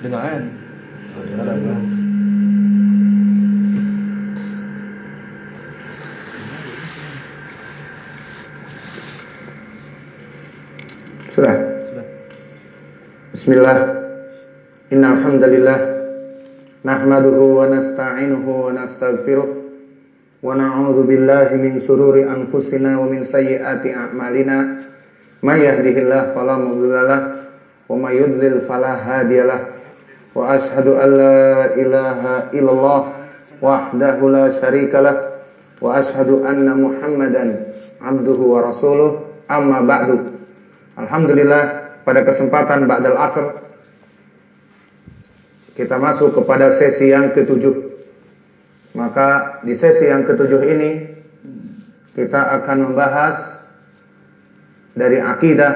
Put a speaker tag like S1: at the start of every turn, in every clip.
S1: Dengaran.
S2: Oh, dengaran. Sudah.
S1: Sudah.
S2: Bismillah. Innal hamdalillah nahmaduhu wa nasta'inuhu wa nastaghfiruh wa na'udzu billahi min shururi anfusina wa min sayyiati a'malina. May yahdihillahu fala mudhillalah wa may yudlil fala hadiyalah. Wa ashhadu an la ilaha illallah wahdahu la syarikalah wa ashhadu anna Muhammadan abduhu wa rasuluh amma ba'du. Alhamdulillah pada kesempatan Ba'dal Asr kita masuk kepada sesi yang ketujuh. Maka di sesi yang ketujuh ini kita akan membahas dari akidah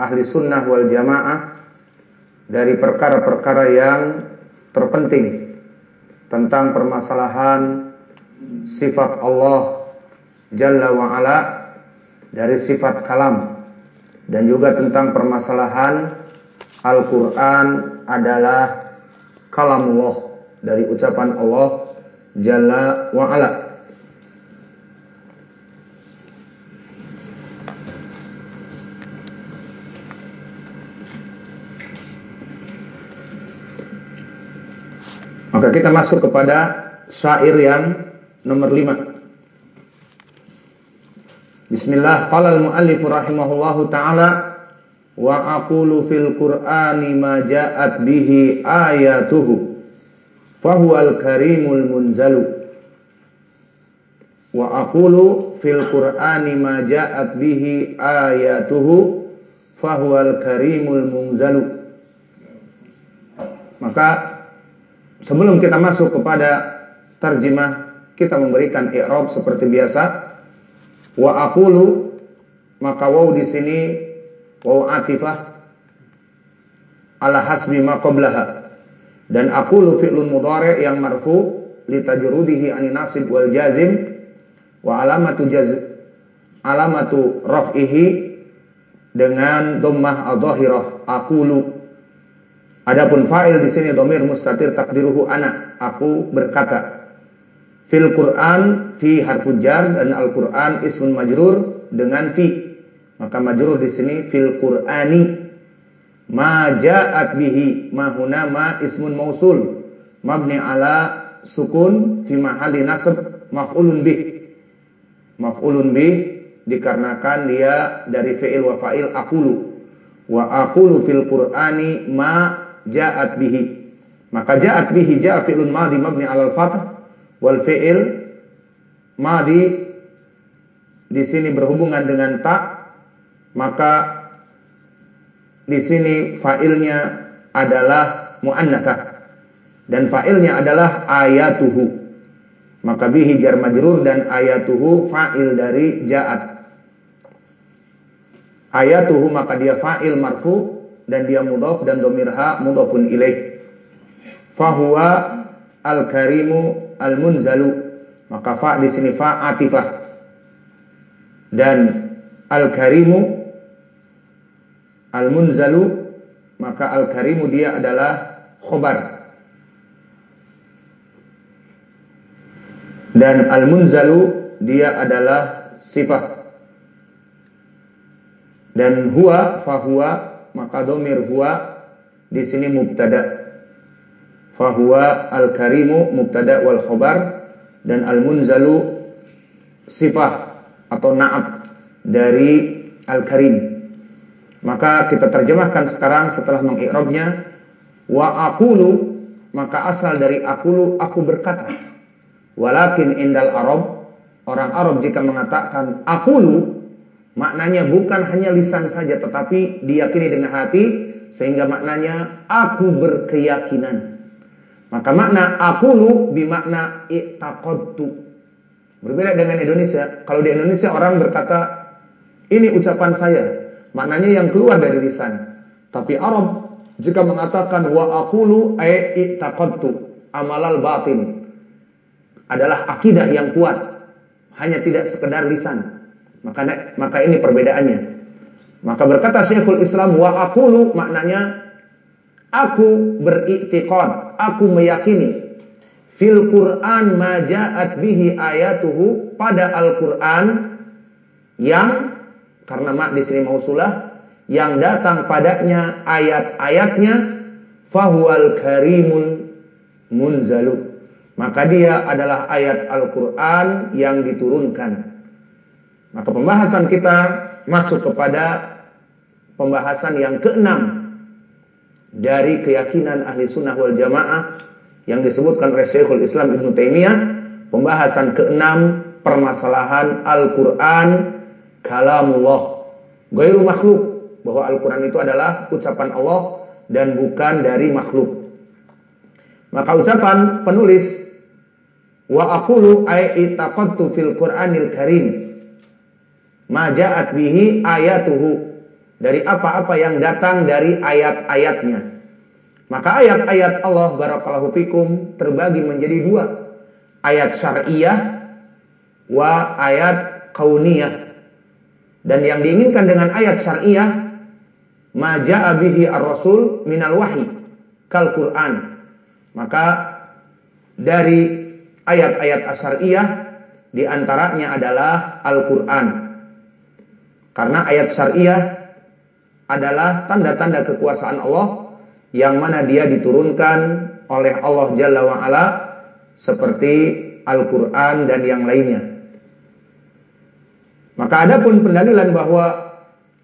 S2: ahli sunnah wal jamaah dari perkara-perkara yang terpenting tentang permasalahan sifat Allah Jalla wa'ala dari sifat kalam dan juga tentang permasalahan Al-Quran adalah kalamullah dari ucapan Allah Jalla wa'ala Maka kita masuk kepada syair yang nomor lima. Bismillah qala al-muallif rahimahullahu taala wa aqulu fil qur'ani ma ja'at bihi ayatuhu fa huwal karimul munzalu. Wa aqulu fil qur'ani ma ja'at bihi ayatuhu fa huwal karimul munzalu. Maka sebelum kita masuk kepada terjemah kita memberikan i'rab seperti biasa Wa aqulu maka waw di sini waw atifah ala hasbi ma qablaha. Dan aqulu fi'lun mudhari' yang marfu li tajrudihi nasib wal jazim wa alamatu jaz alamatu raf'ihi dengan dhammah adh-dhahirah aqulu Adapun fa'il di sini domir mustatir takdiruhu ana aku berkata Fil Quran fi harfu jar dan Al Quran ismun majrur dengan fi. Maka majrur di sini fil Qurani. Ma ja'at bihi ma huna ma ismun mausul mabni ala sukun fi mahali nasab maf'ulun bih. Maf'ulun bih dikarenakan dia dari fi'il wa fa'il aqulu. Wa aqulu fil Qur'ani ma ja'at bihi. Maka ja'at bihi ja'a fi'lun madhi mabni ala al-fath wal fi'il madi di sini berhubungan dengan tak maka di sini fa'ilnya adalah muannatah dan fa'ilnya adalah ayatuhu maka bihi jar majrur dan ayatuhu fa'il dari ja'at ayatuhu maka dia fa'il marfu dan dia mudhaf dan domirha mudhafun ilaih. Fahuwa al-karimu al-munzalu. Maka fa di sini fa atifah. Dan al-karimu al-munzalu maka al-karimu dia adalah khobar. Dan al-munzalu dia adalah sifat dan huwa fahuwa maka domir huwa di sini mubtada fahuwa al-karimu mubtada wal khobar dan al-munzalu sifah atau na'at dari al-karim. Maka kita terjemahkan sekarang setelah mengikrabnya wa aqulu maka asal dari aqulu aku berkata. Walakin indal Arab orang Arab jika mengatakan aqulu maknanya bukan hanya lisan saja tetapi diyakini dengan hati sehingga maknanya aku berkeyakinan. Maka makna akulu bimakna i'taqadtu. Berbeda dengan Indonesia. Kalau di Indonesia orang berkata ini ucapan saya, maknanya yang keluar dari lisan. Tapi Arab jika mengatakan wa aqulu ay i'taqadtu, amalal batin adalah akidah yang kuat, hanya tidak sekedar lisan. Maka maka ini perbedaannya. Maka berkata Syekhul Islam wa aqulu maknanya aku beriktikad, aku meyakini fil Quran ma ja'at bihi ayatuhu pada Al-Qur'an yang karena mak di sini mausulah yang datang padanya ayat-ayatnya fahual karimul munzalu maka dia adalah ayat Al-Quran yang diturunkan. Maka pembahasan kita masuk kepada pembahasan yang keenam dari keyakinan ahli sunnah wal jamaah yang disebutkan oleh Syekhul Islam Ibn Taimiyah. Pembahasan keenam permasalahan Al-Quran kalamullah. Gairu makhluk. Bahwa Al-Quran itu adalah ucapan Allah dan bukan dari makhluk. Maka ucapan penulis Wa aqulu ay itaqadtu fil Qur'anil Karim ma ja'at bihi ayatuhu dari apa-apa yang datang dari ayat-ayatnya. Maka ayat-ayat Allah barakallahu fikum terbagi menjadi dua. Ayat syariah wa ayat kauniyah. Dan yang diinginkan dengan ayat syariah ma ja'a bihi ar-rasul minal wahyi kal Qur'an. Maka dari ayat-ayat asyariyah di antaranya adalah Al-Qur'an. Karena ayat syariah adalah tanda-tanda kekuasaan Allah yang mana dia diturunkan oleh Allah Jalla wa ala seperti Al-Qur'an dan yang lainnya. Maka ada pun pendalilan bahwa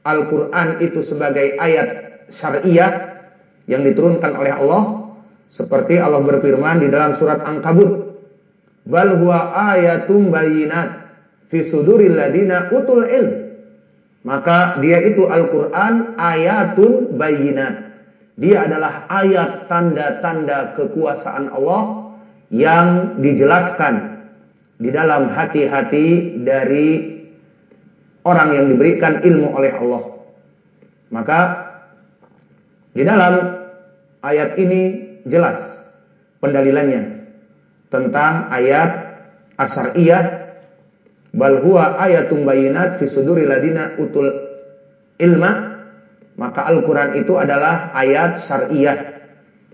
S2: Al-Qur'an itu sebagai ayat syariah yang diturunkan oleh Allah seperti Allah berfirman di dalam surat Ankabut bal huwa ayatum bayinat fi suduril ladina utul ilm. Maka dia itu Al-Qur'an ayatun bayinat. Dia adalah ayat tanda-tanda kekuasaan Allah yang dijelaskan di dalam hati-hati dari orang yang diberikan ilmu oleh Allah. Maka di dalam ayat ini jelas pendalilannya tentang ayat asyariyah bal huwa ayatum bayinat fi suduri ladina utul ilma. Maka Al-Qur'an itu adalah ayat syariah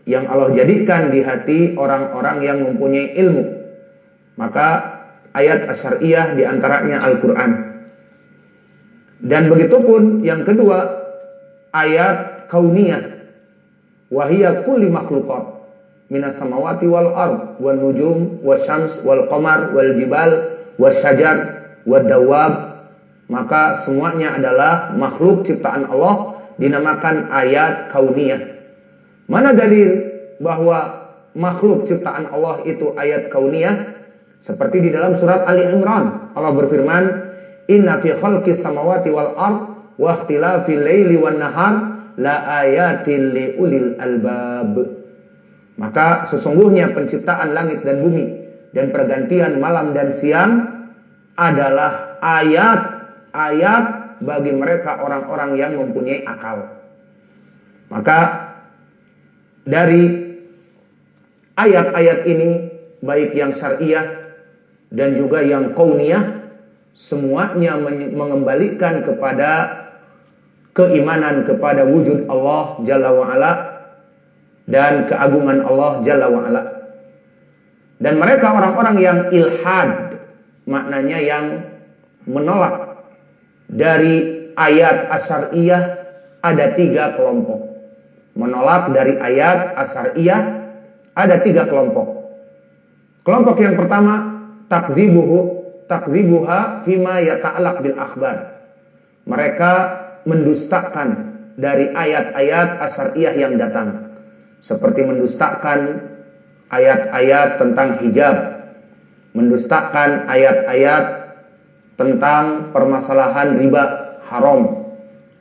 S2: yang Allah jadikan di hati orang-orang yang mempunyai ilmu. Maka ayat asyariyah di antaranya Al-Qur'an. Dan begitupun yang kedua ayat kauniyah. Wahia kulli makhlukat minas samawati wal ard wan nujum wasyams wal qamar wal jibal wasyajar wad dawab maka semuanya adalah makhluk ciptaan Allah dinamakan ayat kauniyah. Mana dalil bahwa makhluk ciptaan Allah itu ayat kauniyah? Seperti di dalam surat Ali Imran, Allah berfirman, "Inna fi khalqis samawati wal ard wa ikhtilafil laili wan nahar la ayatil li ulil albab." Maka sesungguhnya penciptaan langit dan bumi dan pergantian malam dan siang adalah ayat-ayat bagi mereka orang-orang yang mempunyai akal. Maka dari ayat-ayat ini baik yang syariah dan juga yang kauniyah semuanya mengembalikan kepada keimanan kepada wujud Allah Jalla wa ala dan keagungan Allah Jalla wa'ala. Dan mereka orang-orang yang ilhad, maknanya yang menolak dari ayat asyariyah ada tiga kelompok. Menolak dari ayat asyariyah ada tiga kelompok. Kelompok yang pertama takdzibuhu takdzibuha fima yata'alaq bil akhbar. Mereka mendustakan dari ayat-ayat asyariyah yang datang seperti mendustakan ayat-ayat tentang hijab, mendustakan ayat-ayat tentang permasalahan riba haram,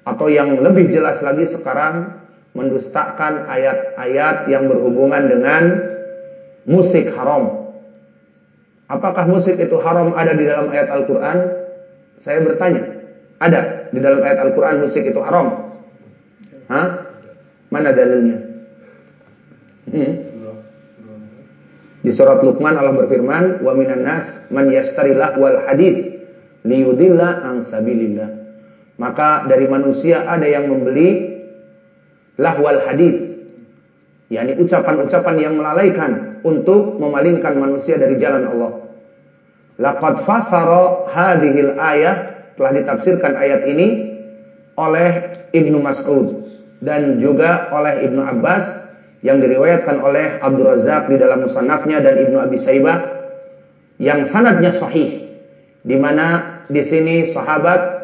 S2: atau yang lebih jelas lagi sekarang mendustakan ayat-ayat yang berhubungan dengan musik haram. Apakah musik itu haram ada di dalam ayat Al-Quran? Saya bertanya, ada di dalam ayat Al-Quran musik itu haram? Hah? Mana dalilnya? Hmm. Di surat Luqman Allah berfirman, "Wa minan nas man wal hadith liyudilla an sabilillah." Maka dari manusia ada yang membeli lahwal hadis, yakni ucapan-ucapan yang melalaikan untuk memalingkan manusia dari jalan Allah. Laqad fasara hadhil ayah telah ditafsirkan ayat ini oleh Ibnu Mas'ud dan juga oleh Ibnu Abbas yang diriwayatkan oleh Abdul Razak di dalam musannafnya dan Ibnu Abi Saibah yang sanadnya sahih di mana di sini sahabat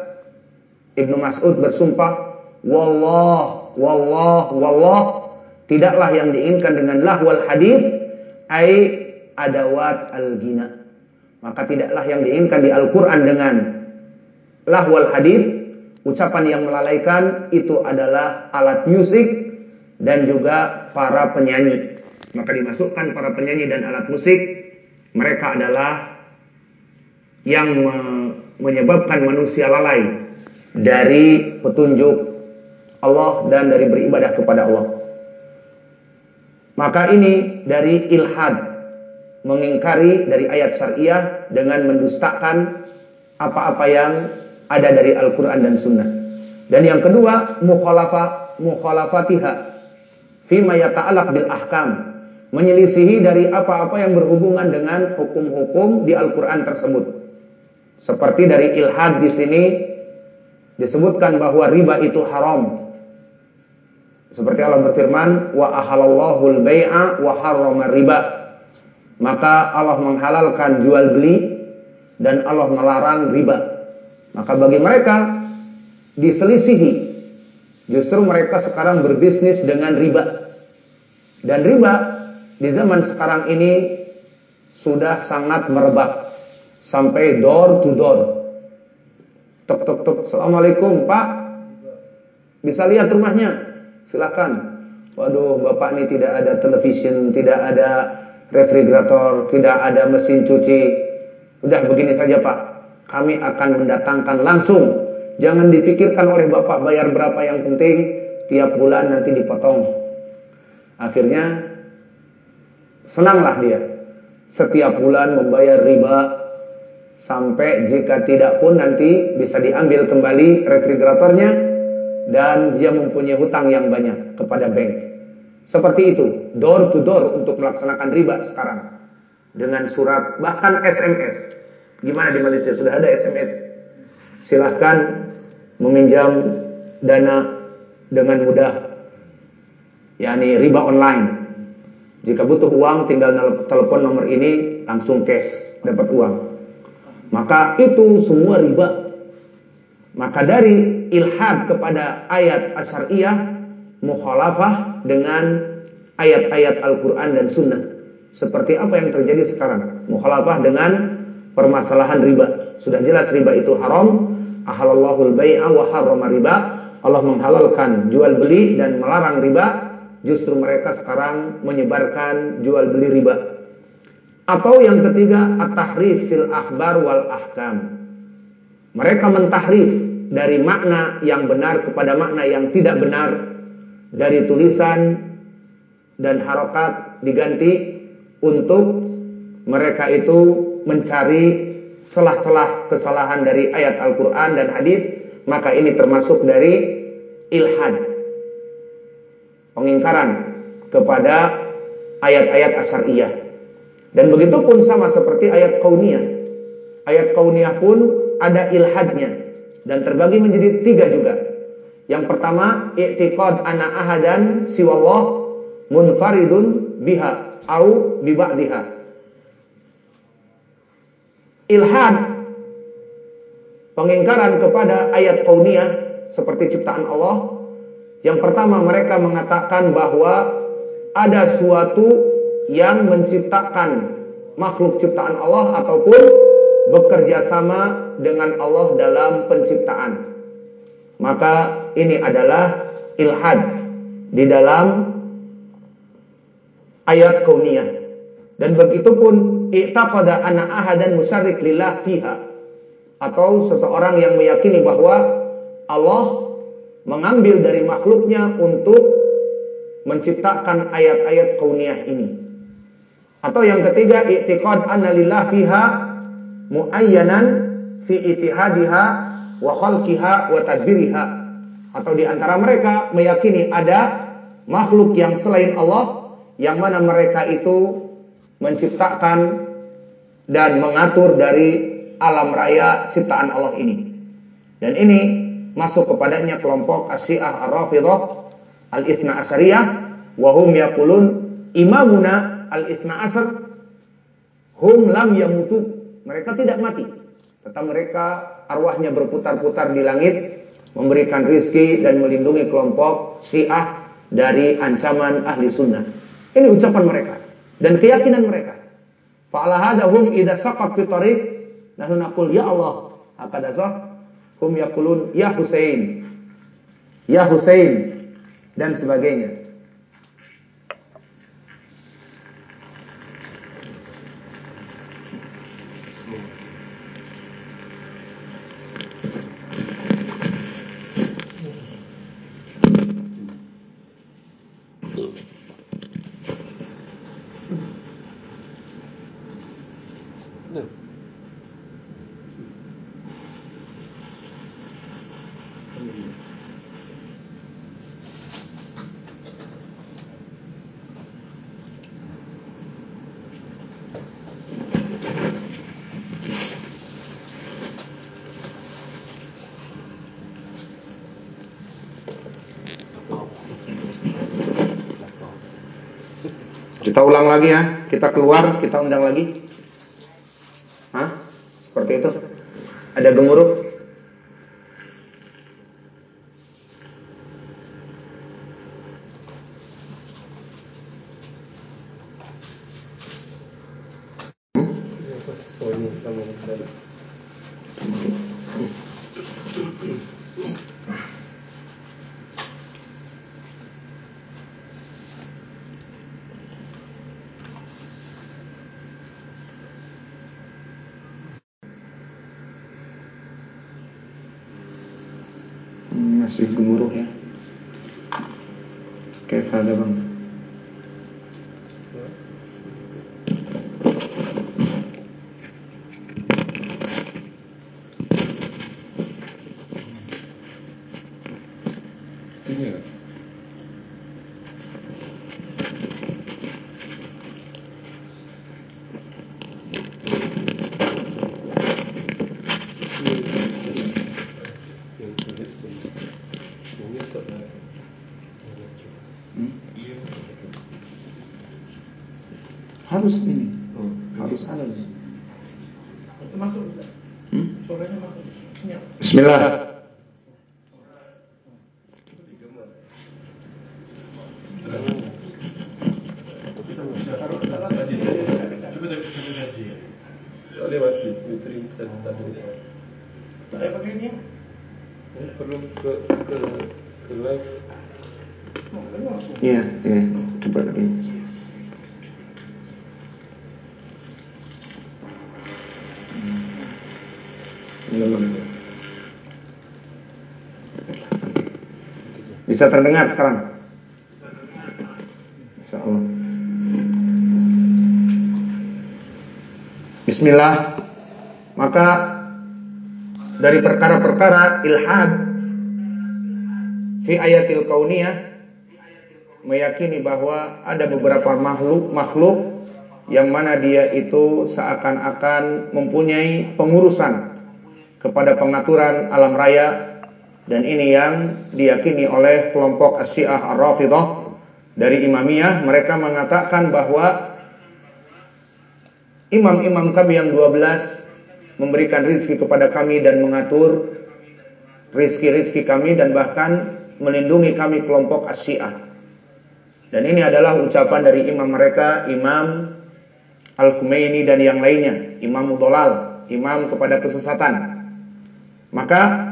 S2: Ibnu Mas'ud bersumpah wallah wallah wallah tidaklah yang diinginkan dengan lahwal hadis ai adawat al-gina maka tidaklah yang diinginkan di Al-Qur'an dengan lahwal hadis ucapan yang melalaikan itu adalah alat musik dan juga para penyanyi. Maka dimasukkan para penyanyi dan alat musik, mereka adalah yang me menyebabkan manusia lalai dari petunjuk Allah dan dari beribadah kepada Allah. Maka ini dari ilhad, mengingkari dari ayat syariah dengan mendustakan apa-apa yang ada dari Al-Quran dan Sunnah. Dan yang kedua, mukhalafah, mukhalafatiha fima yata'alaq bil ahkam menyelisihi dari apa-apa yang berhubungan dengan hukum-hukum di Al-Qur'an tersebut. Seperti dari ilhad di sini disebutkan bahwa riba itu haram. Seperti Allah berfirman, "Wa ahalallahu al-bai'a wa harrama riba." Maka Allah menghalalkan jual beli dan Allah melarang riba. Maka bagi mereka diselisihi Justru mereka sekarang berbisnis dengan riba. Dan riba di zaman sekarang ini sudah sangat merebak. Sampai door to door. Tok tok tok. Assalamualaikum Pak. Bisa lihat rumahnya? Silakan. Waduh, Bapak ini tidak ada television, tidak ada refrigerator, tidak ada mesin cuci. Udah begini saja Pak. Kami akan mendatangkan langsung Jangan dipikirkan oleh bapak bayar berapa yang penting tiap bulan nanti dipotong. Akhirnya senanglah dia. Setiap bulan membayar riba sampai jika tidak pun nanti bisa diambil kembali refrigeratornya dan dia mempunyai hutang yang banyak kepada bank. Seperti itu, door to door untuk melaksanakan riba sekarang. Dengan surat bahkan SMS. Gimana di Malaysia sudah ada SMS? silahkan meminjam dana dengan mudah yakni riba online. Jika butuh uang tinggal telepon nomor ini langsung cash dapat uang. Maka itu semua riba. Maka dari ilhad kepada ayat asyariyah mukhalafah dengan ayat-ayat Al-Quran dan Sunnah. Seperti apa yang terjadi sekarang? Mukhalafah dengan permasalahan riba. Sudah jelas riba itu haram. Ahalallahu al-bai'a wa harrama riba. Allah menghalalkan jual beli dan melarang riba. Justru mereka sekarang menyebarkan jual beli riba. Atau yang ketiga, at-tahrif fil akhbar wal ahkam. Mereka mentahrif dari makna yang benar kepada makna yang tidak benar dari tulisan dan harokat diganti untuk mereka itu mencari celah-celah kesalahan dari ayat Al-Quran dan hadis, maka ini termasuk dari ilhad. Pengingkaran kepada ayat-ayat asyariyah. Dan begitu pun sama seperti ayat kauniyah. Ayat kauniyah pun ada ilhadnya. Dan terbagi menjadi tiga juga. Yang pertama, i'tiqad ana ahadan siwallah munfaridun biha au biba'diha ilhad pengingkaran kepada ayat kauniyah seperti ciptaan Allah yang pertama mereka mengatakan bahwa ada suatu yang menciptakan makhluk ciptaan Allah ataupun bekerja sama dengan Allah dalam penciptaan. Maka ini adalah ilhad di dalam ayat kauniyah. Dan begitu pun i'taqada anna ahadan musarrik lillah fiha. Atau seseorang yang meyakini bahwa Allah mengambil dari makhluknya untuk menciptakan ayat-ayat kauniyah ini. Atau yang ketiga i'tiqad anna lillah fiha muayyanan fi itihadiha wa khalqiha wa tadbiriha atau di antara mereka meyakini ada makhluk yang selain Allah yang mana mereka itu menciptakan dan mengatur dari alam raya ciptaan Allah ini. Dan ini masuk kepadanya kelompok Asyiah Ar-Rafidhah Al-Ithna Asyariyah wa hum yaqulun imamuna Al-Ithna Asar hum lam yamutu. Mereka tidak mati. Tetap mereka arwahnya berputar-putar di langit memberikan rizki dan melindungi kelompok Syiah dari ancaman ahli sunnah. Ini ucapan mereka dan keyakinan mereka. Fa'ala hadahum idza saqat fi tariq nahnu naqul ya Allah akadazah hum yaqulun ya Husain ya Husain dan sebagainya. Kita ulang lagi ya, kita keluar, kita undang lagi. Hah? Seperti itu. Ada gemuruh? Masih gemuruh ya. Kayak ada bang. Bismillah. Bisa terdengar sekarang? Insya Allah. Bismillah. Maka dari perkara-perkara ilhad fi ayatil kauniyah meyakini bahwa ada beberapa makhluk makhluk yang mana dia itu seakan-akan mempunyai pengurusan kepada pengaturan alam raya dan ini yang diyakini oleh kelompok Asyiah Ar-Rafidhah dari Imamiyah. Mereka mengatakan bahwa imam-imam kami yang 12 memberikan rizki kepada kami dan mengatur rizki-rizki kami dan bahkan melindungi kami kelompok Asyiah dan ini adalah ucapan dari imam mereka Imam Al-Khumaini dan yang lainnya. Imam Mudolal Imam kepada kesesatan. Maka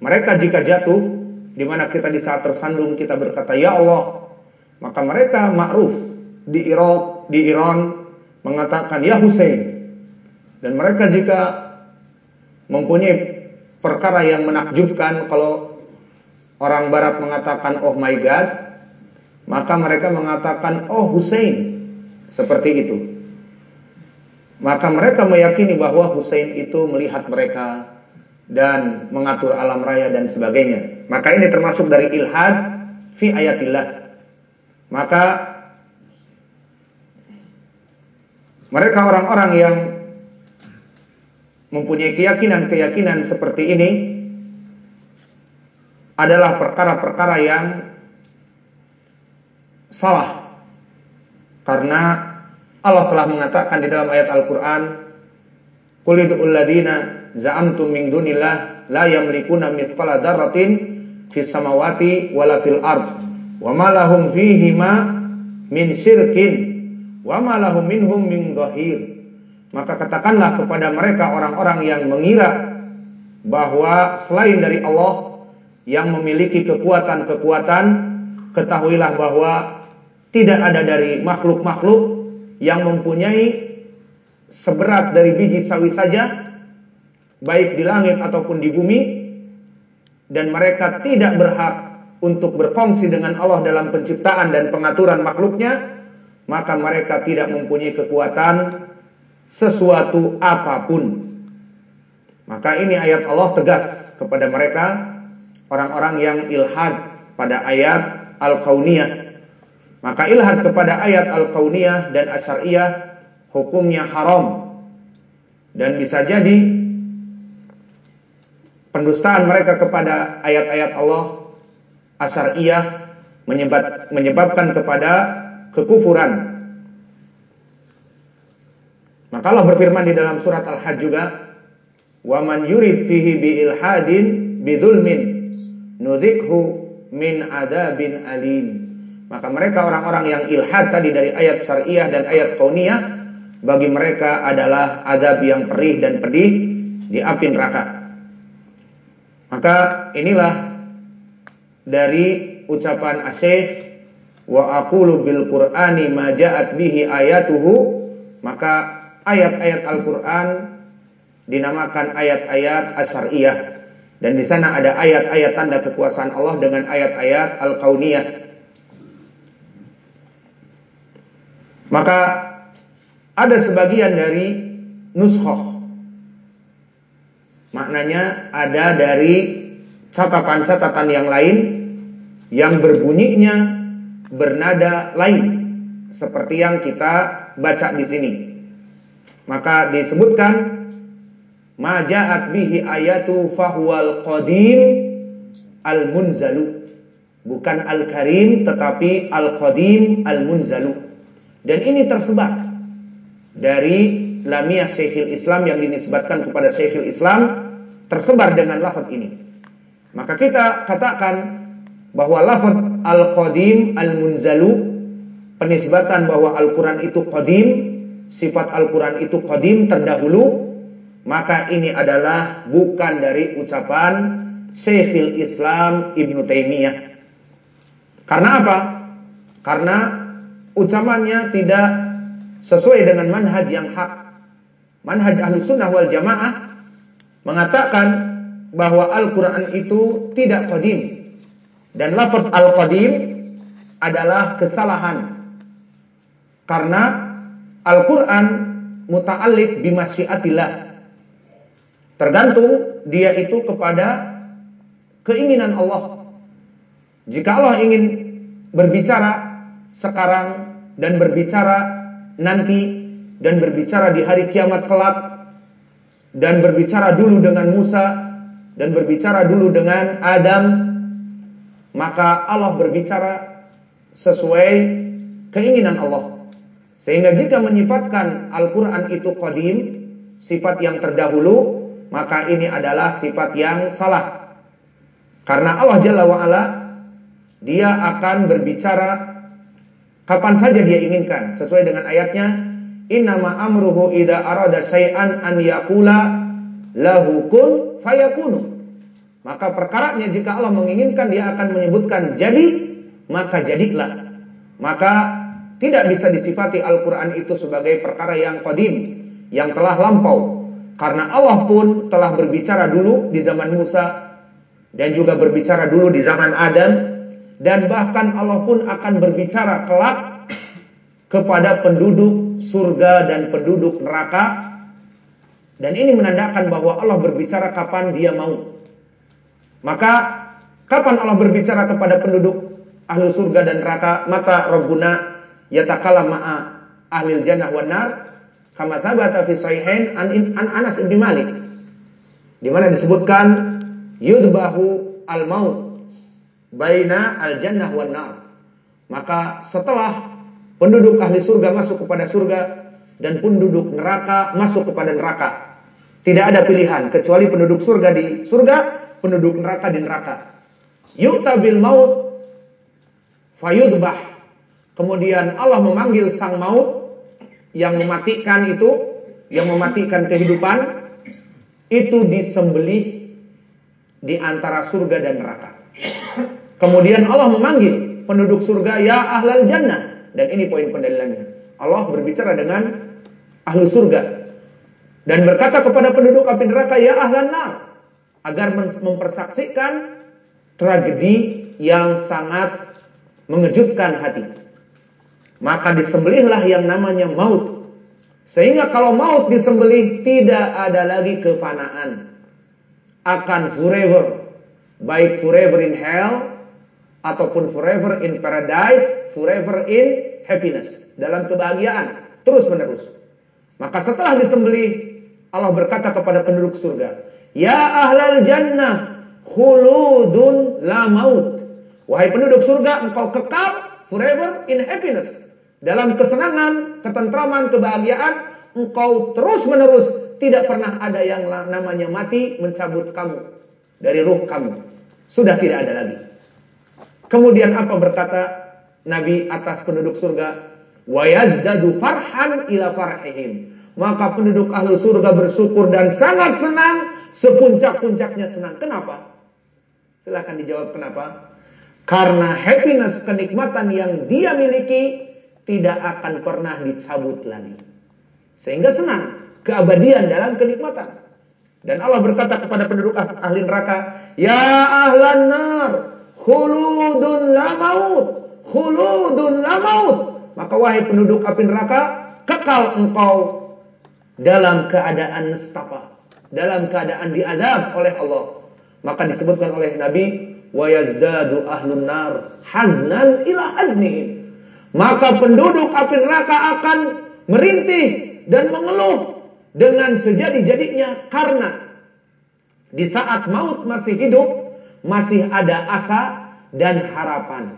S2: mereka jika jatuh di mana kita di saat tersandung kita berkata ya Allah, maka mereka ma'ruf di Irak, di Iran mengatakan ya Hussein. Dan mereka jika mempunyai perkara yang menakjubkan kalau orang barat mengatakan oh my god, maka mereka mengatakan oh Hussein. Seperti itu. Maka mereka meyakini bahwa Hussein itu melihat mereka dan mengatur alam raya dan sebagainya. Maka ini termasuk dari ilhad fi ayatillah. Maka mereka orang-orang yang mempunyai keyakinan-keyakinan seperti ini adalah perkara-perkara yang salah. Karena Allah telah mengatakan di dalam ayat Al-Qur'an, "Qul ladina za'amtum min dunillah la yamlikuna mithqala dzarratin fis samawati wala fil ard wa ma lahum fihi ma min syirkin wa ma lahum minhum min dhahir." Maka katakanlah kepada mereka orang-orang yang mengira bahwa selain dari Allah yang memiliki kekuatan-kekuatan, ketahuilah bahwa tidak ada dari makhluk-makhluk yang mempunyai seberat dari biji sawi saja, baik di langit ataupun di bumi, dan mereka tidak berhak untuk berfungsi dengan Allah dalam penciptaan dan pengaturan makhluknya, maka mereka tidak mempunyai kekuatan sesuatu apa pun. Maka ini ayat Allah tegas kepada mereka orang-orang yang ilhad pada ayat al-kauniyah. Maka ilhad kepada ayat al-kauniyah dan asyariyah hukumnya haram. Dan bisa jadi pendustaan mereka kepada ayat-ayat Allah asyariyah menyebabkan kepada kekufuran maka Allah berfirman di dalam surat Al-Hajj juga, "Wa man yurid fihi bi ilhadin bidzulmin nudzikhu min adabin alim." Maka mereka orang-orang yang ilhad tadi dari ayat syariah dan ayat kauniyah bagi mereka adalah adab yang perih dan pedih di api neraka. Maka inilah dari ucapan asyikh wa aqulu bil qur'ani ma bihi ayatuhu maka ayat-ayat Al-Quran dinamakan ayat-ayat asyariyah dan di sana ada ayat-ayat tanda kekuasaan Allah dengan ayat-ayat al-kauniyah. Maka ada sebagian dari nuskhoh. Maknanya ada dari catatan-catatan yang lain yang berbunyinya bernada lain seperti yang kita baca di sini. Maka disebutkan maja'at bihi ayatu fahuwal qadim al munzalu. Bukan al karim tetapi al qadim al munzalu. Dan ini tersebar dari lamiyah Syekhul Islam yang dinisbatkan kepada Syekhul Islam tersebar dengan lafaz ini. Maka kita katakan bahwa lafaz al-qadim al-munzalu penisbatan bahwa Al-Qur'an itu qadim sifat Al-Quran itu qadim terdahulu, maka ini adalah bukan dari ucapan Syekhul Islam Ibn Taimiyah. Karena apa? Karena ucapannya tidak sesuai dengan manhaj yang hak. Manhaj ahlu sunnah wal jamaah mengatakan bahwa Al-Quran itu tidak qadim. Dan lafaz Al-Qadim adalah kesalahan. Karena Al-Quran muta'alik bimasyiatillah. Tergantung dia itu kepada keinginan Allah. Jika Allah ingin berbicara sekarang dan berbicara nanti dan berbicara di hari kiamat kelak dan berbicara dulu dengan Musa dan berbicara dulu dengan Adam maka Allah berbicara sesuai keinginan Allah sehingga jika menyifatkan Al-Quran itu qadim, sifat yang terdahulu, maka ini adalah sifat yang salah. Karena Allah Jalla wa'ala, dia akan berbicara kapan saja dia inginkan. Sesuai dengan ayatnya, Innama amruhu ida arada syai'an an yakula lahu kun fayakunu. Maka perkaranya jika Allah menginginkan dia akan menyebutkan jadi, maka jadilah. Maka tidak bisa disifati Al-Quran itu sebagai perkara yang qadim, yang telah lampau. Karena Allah pun telah berbicara dulu di zaman Musa, dan juga berbicara dulu di zaman Adam, dan bahkan Allah pun akan berbicara kelak kepada penduduk surga dan penduduk neraka Dan ini menandakan bahwa Allah berbicara kapan dia mau. Maka kapan Allah berbicara kepada penduduk ahli surga dan neraka? Mata Rabbuna yatakalam ma'a ahli jannah wan nar kama thabata fi sahihain an, an Anas bin Malik. Di mana disebutkan yudbahu al-maut baina al-jannah wan nar. Maka setelah penduduk ahli surga masuk kepada surga dan penduduk neraka masuk kepada neraka. Tidak ada pilihan kecuali penduduk surga di surga, penduduk neraka di neraka. Yu'ta bil maut fayudbah. Kemudian Allah memanggil sang maut yang mematikan itu, yang mematikan kehidupan itu disembelih di antara surga dan neraka. Kemudian Allah memanggil penduduk surga ya ahlal jannah dan ini poin pendalilannya. Allah berbicara dengan ahli surga dan berkata kepada penduduk api neraka ya ahlan nar agar mempersaksikan tragedi yang sangat mengejutkan hati. Maka disembelihlah yang namanya maut. Sehingga kalau maut disembelih tidak ada lagi kefanaan. Akan forever. Baik forever in hell ataupun forever in paradise, forever in happiness. Dalam kebahagiaan terus menerus. Maka setelah disembelih Allah berkata kepada penduduk surga, "Ya ahlal jannah, khuludun la maut." Wahai penduduk surga, engkau kekal forever in happiness. Dalam kesenangan, ketentraman, kebahagiaan, engkau terus-menerus tidak pernah ada yang namanya mati mencabut kamu dari ruh kamu. Sudah tidak ada lagi. Kemudian apa berkata Nabi atas penduduk surga? Wa yazdadu farhan ila farhihim maka penduduk ahlu surga bersyukur dan sangat senang sepuncak-puncaknya senang. Kenapa? Silahkan dijawab kenapa? Karena happiness, kenikmatan yang dia miliki tidak akan pernah dicabut lagi. Sehingga senang keabadian dalam kenikmatan. Dan Allah berkata kepada penduduk ah, ahli neraka, "Ya ahlan nar, khuludun la maut, khuludun la maut." Maka wahai penduduk api neraka, kekal engkau dalam keadaan nestapa, dalam keadaan diadab oleh Allah. Maka disebutkan oleh Nabi, wa yazdadu ahlun nar haznan ila haznihim. Maka penduduk api neraka akan merintih dan mengeluh dengan sejadi-jadinya karena di saat maut masih hidup masih ada asa dan harapan.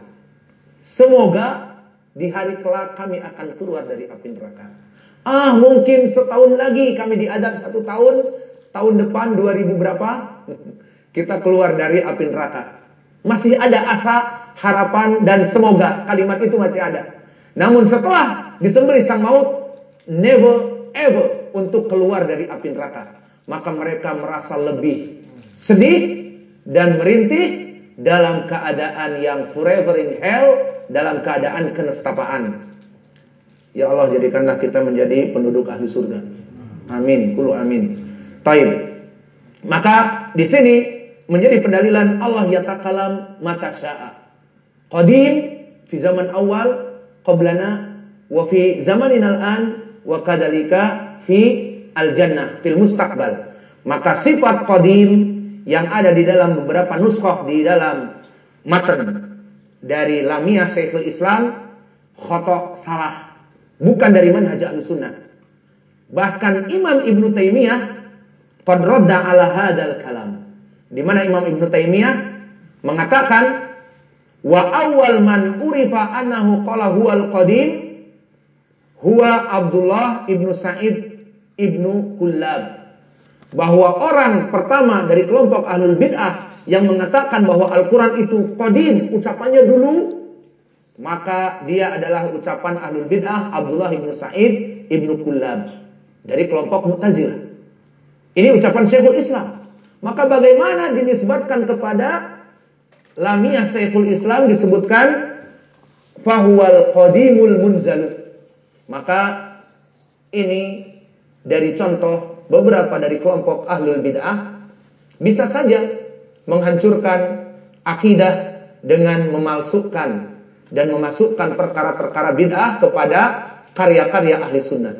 S2: Semoga di hari kelak kami akan keluar dari api neraka. Ah mungkin setahun lagi kami diadab satu tahun, tahun depan 2000 berapa? Kita keluar dari api neraka. Masih ada asa, harapan dan semoga kalimat itu masih ada. Namun setelah disembelih sang maut, never ever untuk keluar dari api neraka. Maka mereka merasa lebih sedih dan merintih dalam keadaan yang forever in hell, dalam keadaan kenestapaan. Ya Allah jadikanlah kita menjadi penduduk ahli surga. Amin. Kulu amin. Taib. Maka di sini menjadi pendalilan Allah yatakalam mata sya'a. Qadim fi zaman awal qablana wa fi zamanin al-an wa kadalika fi al-jannah fil mustaqbal. Maka sifat qadim yang ada di dalam beberapa nuskhah di dalam matan dari Lamiyah Syekhul Islam khotok salah bukan dari manhaj sunnah. Bahkan Imam Ibn Taimiyah qad ala hadal kalam. Di mana Imam Ibn Taimiyah mengatakan wa awal man urifa annahu qala huwal qadim huwa Abdullah ibnu Sa'id ibnu Kullab. Bahwa orang pertama dari kelompok ahlul bid'ah yang mengatakan bahwa Al-Quran itu qadim, ucapannya dulu maka dia adalah ucapan ahlul bid'ah Abdullah ibnu Sa'id ibnu Kullab dari kelompok Mu'tazilah. Ini ucapan Syekhul Islam. Maka bagaimana dinisbatkan kepada Lamiyah Syekhul Islam disebutkan fahuwal qadimul munzalu. Maka ini dari contoh beberapa dari kelompok ahlul bid'ah bisa saja menghancurkan akidah dengan memalsukan dan memasukkan perkara-perkara bid'ah kepada karya-karya ahli sunnah.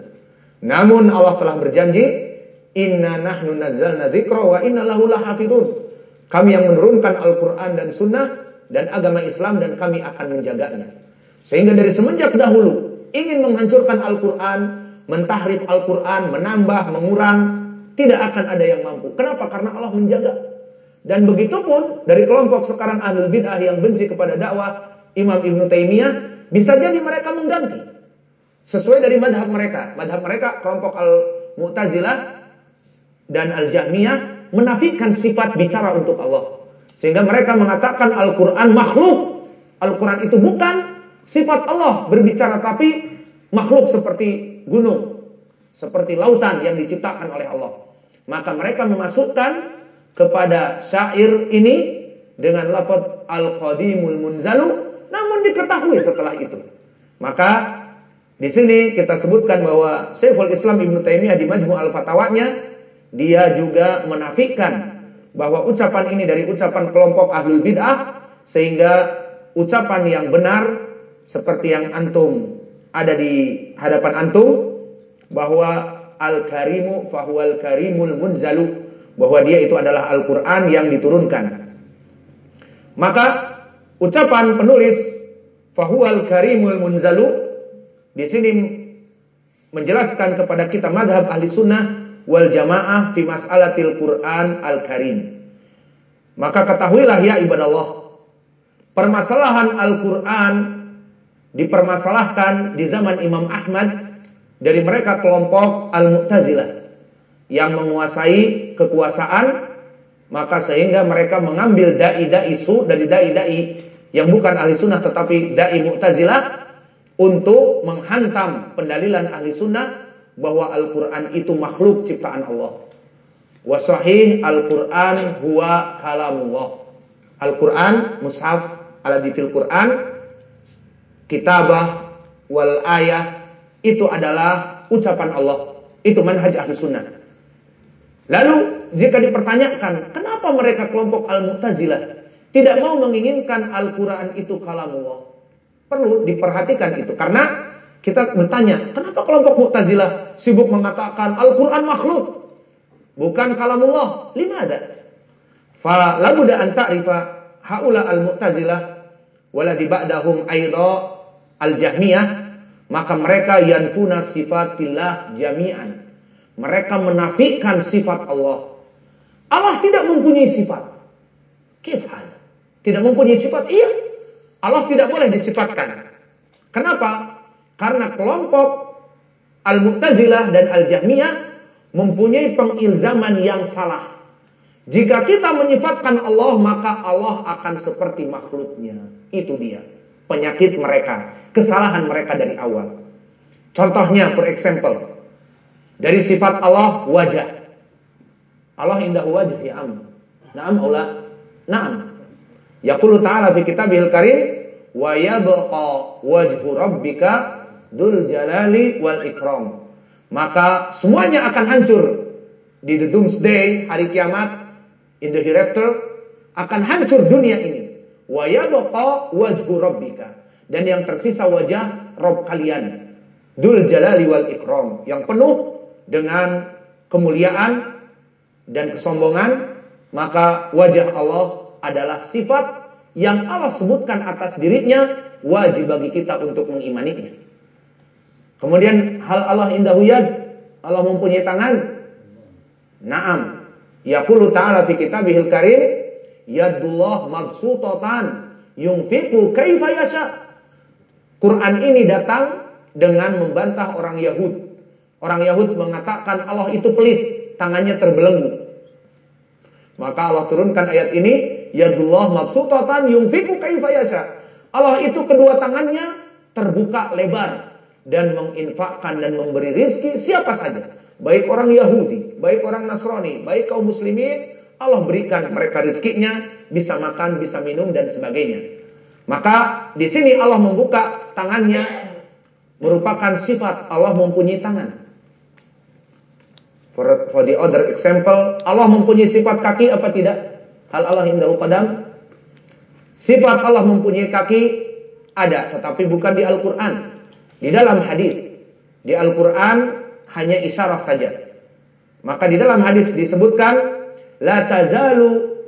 S2: Namun Allah telah berjanji, Inna nahnu nazzalna dzikra wa inna lahu lahafidun. Kami yang menurunkan Al-Qur'an dan Sunnah dan agama Islam dan kami akan menjaganya. Sehingga dari semenjak dahulu ingin menghancurkan Al-Qur'an, mentahrif Al-Qur'an, menambah, mengurang, tidak akan ada yang mampu. Kenapa? Karena Allah menjaga. Dan begitu pun dari kelompok sekarang Ahlul Bid'ah yang benci kepada dakwah Imam Ibn Taimiyah, bisa jadi mereka mengganti. Sesuai dari madhab mereka. Madhab mereka kelompok Al-Mu'tazilah dan Al-Jahmiyah menafikan sifat bicara untuk Allah. Sehingga mereka mengatakan Al-Quran makhluk. Al-Quran itu bukan sifat Allah berbicara tapi makhluk seperti gunung. Seperti lautan yang diciptakan oleh Allah. Maka mereka memasukkan kepada syair ini dengan lafaz al-qadimul munzalu namun diketahui setelah itu. Maka di sini kita sebutkan bahwa Syekhul Islam Ibnu Taimiyah di Majmu' al-Fatawanya dia juga menafikan bahwa ucapan ini dari ucapan kelompok ahlul bid'ah sehingga ucapan yang benar seperti yang antum ada di hadapan antum bahwa al-karimu fahuwal karimul munzalu bahwa dia itu adalah Al-Quran yang diturunkan. Maka ucapan penulis Fahual Karimul Munzalu di sini menjelaskan kepada kita madhab ahli sunnah wal jamaah fi mas'alatil Quran al-Karim. Maka ketahuilah ya ibadah Allah, permasalahan Al-Quran dipermasalahkan di zaman Imam Ahmad dari mereka kelompok Al-Mu'tazilah yang menguasai kekuasaan maka sehingga mereka mengambil dai-dai su dari dai-dai yang bukan ahli sunnah tetapi dai mu'tazilah untuk menghantam pendalilan ahli sunnah bahwa Al-Quran itu makhluk ciptaan Allah. Wasahih Al-Quran huwa kalamullah. Al-Quran, mushaf, ala fil Quran, kitabah, wal ayah, itu adalah ucapan Allah. Itu manhaj ahli sunnah. Lalu jika dipertanyakan, kenapa mereka kelompok Al-Mu'tazilah tidak mau menginginkan Al-Quran itu kalamullah? Perlu diperhatikan itu. Karena kita bertanya, kenapa kelompok Mu'tazilah sibuk mengatakan Al-Quran makhluk? Bukan kalamullah. Lima ada. Fa labuda an ta'rifa haula al-Mu'tazilah waladi aidha al-Jahmiyah maka mereka yanfuna sifatillah jami'an mereka menafikan sifat Allah. Allah tidak mempunyai sifat. Kifan. Tidak mempunyai sifat? Iya. Allah tidak boleh disifatkan. Kenapa? Karena kelompok Al-Mu'tazilah dan Al-Jahmiyah mempunyai pengilzaman yang salah. Jika kita menyifatkan Allah, maka Allah akan seperti makhluknya. Itu dia. Penyakit mereka. Kesalahan mereka dari awal. Contohnya, for example. Dari sifat Allah wajah. Allah indah wajah ya am. Naam aula. Naam. Yaqulu ta'ala fi kitabil karim wa yabqa wajhu rabbika dul jalali wal ikram. Maka semuanya akan hancur di the doomsday hari kiamat in the hereafter akan hancur dunia ini. Wa yabqa wajhu rabbika dan yang tersisa wajah Rob kalian. Dul jalali wal ikram yang penuh dengan kemuliaan dan kesombongan, maka wajah Allah adalah sifat yang Allah sebutkan atas dirinya, wajib bagi kita untuk mengimaninya. Kemudian hal Allah indah yad, Allah mempunyai tangan. Naam. Yaqulu ta'ala fi kitabihil karim, yadullah mabsutatan yungfiqu kaifa yasha. Quran ini datang dengan membantah orang Yahudi Orang Yahud mengatakan Allah itu pelit, tangannya terbelenggu. Maka Allah turunkan ayat ini, yadullah mabsutatan yungfiku kaifa yasha. Allah itu kedua tangannya terbuka lebar dan menginfakkan dan memberi rizki siapa saja. Baik orang Yahudi, baik orang Nasrani, baik kaum muslimin, Allah berikan mereka rizkinya, bisa makan, bisa minum dan sebagainya. Maka di sini Allah membuka tangannya merupakan sifat Allah mempunyai tangan. For, for the other example, Allah mempunyai sifat kaki apa tidak? Hal Allah indahu qadam? Sifat Allah mempunyai kaki ada, tetapi bukan di Al-Quran. Di dalam hadis, di Al-Quran hanya isyarat saja. Maka di dalam hadis disebutkan la tazalu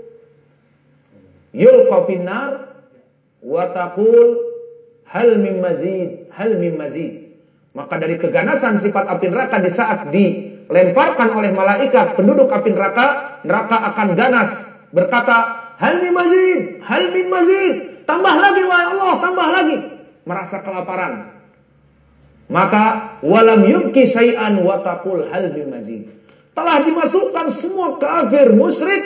S2: yulqa finnar wa taqul hal mim mazid hal mim mazid. Maka dari keganasan sifat api neraka di saat dilemparkan oleh malaikat penduduk api neraka, neraka akan ganas berkata, "Hal mim mazid, hal mim mazid." Tambah lagi wahai Allah, tambah lagi. Merasa kelaparan. Maka walam yubki syai'an wa hal mim mazid. Telah dimasukkan semua kafir musyrik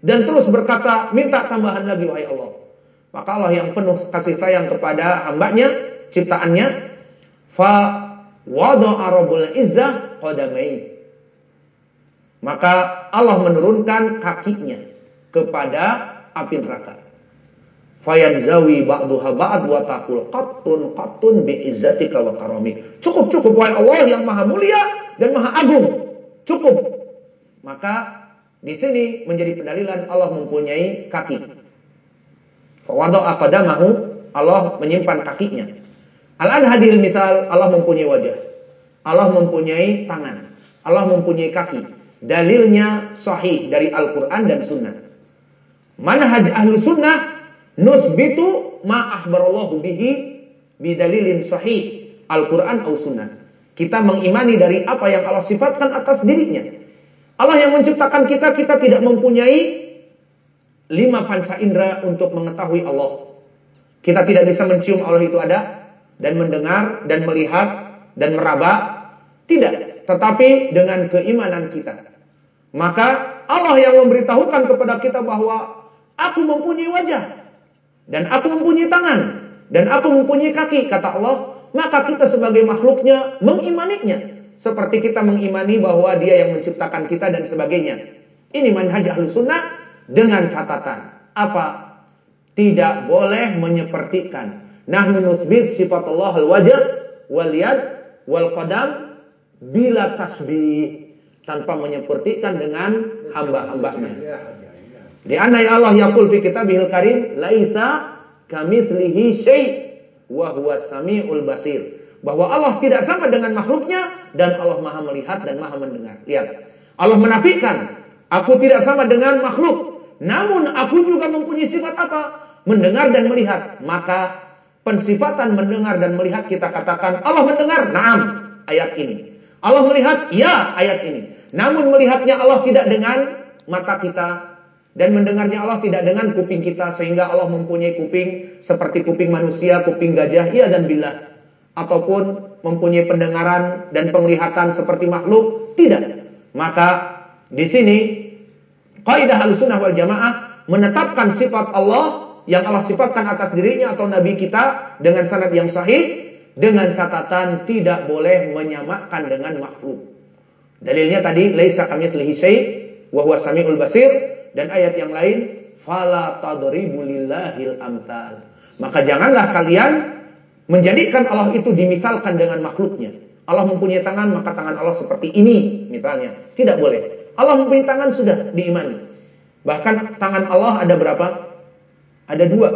S2: dan terus berkata, "Minta tambahan lagi wahai Allah." Maka Allah yang penuh kasih sayang kepada hambanya, ciptaannya, fa wada'a rabbul izzah qadamai. Maka Allah menurunkan kakinya kepada api neraka. Fayanzawi ba'duha ba'd wa taqul qattun qattun bi izzatika wa karamik. Cukup cukup wahai Allah yang maha mulia dan maha agung. Cukup. Maka di sini menjadi pendalilan Allah mempunyai kaki. Fawada'a qadamahu Allah menyimpan kakinya. Al-an misal Allah mempunyai wajah. Allah mempunyai tangan. Allah mempunyai kaki. Dalilnya sahih dari Al-Quran dan Sunnah. Manhaj ahlu sunnah Nuthbitu ma ahbarallahu bihi bidalilin sahih Al-Quran atau Sunnah. Kita mengimani dari apa yang Allah sifatkan atas dirinya. Allah yang menciptakan kita, kita tidak mempunyai lima panca indera untuk mengetahui Allah. Kita tidak bisa mencium Allah itu ada dan mendengar dan melihat dan meraba. Tidak, tetapi dengan keimanan kita. Maka Allah yang memberitahukan kepada kita bahwa aku mempunyai wajah dan aku mempunyai tangan dan aku mempunyai kaki kata Allah maka kita sebagai makhluknya mengimaninya seperti kita mengimani bahwa dia yang menciptakan kita dan sebagainya ini manhaj ahlu sunnah dengan catatan apa tidak boleh menyepertikan nahnu sifat Allah al-wajh wal yad wal qadam bila tasbih tanpa menyepertikan dengan hamba-hambanya di anna ya Allah yaqul fi kitabihil karim laisa kamitslihi syai' wa huwa samiul basir. Bahwa Allah tidak sama dengan makhluknya dan Allah Maha melihat dan Maha mendengar. Lihat. Allah menafikan, aku tidak sama dengan makhluk. Namun aku juga mempunyai sifat apa? Mendengar dan melihat. Maka pensifatan mendengar dan melihat kita katakan Allah mendengar. Naam, ayat ini. Allah melihat, ya ayat ini. Namun melihatnya Allah tidak dengan mata kita, dan mendengarnya Allah tidak dengan kuping kita sehingga Allah mempunyai kuping seperti kuping manusia, kuping gajah, iya dan billah. Ataupun mempunyai pendengaran dan penglihatan seperti makhluk, tidak. Maka di sini kaidah Ahlussunnah wal Jamaah menetapkan sifat Allah yang Allah sifatkan atas dirinya atau nabi kita dengan sanad yang sahih dengan catatan tidak boleh menyamakan dengan makhluk. Dalilnya tadi laisa kamitslihi syai' wa huwa basir dan ayat yang lain, fala tadribu lillahil amthal. Maka janganlah kalian menjadikan Allah itu dimisalkan dengan makhluknya. Allah mempunyai tangan, maka tangan Allah seperti ini, misalnya. Tidak boleh. Allah mempunyai tangan sudah diimani. Bahkan tangan Allah ada berapa? Ada dua.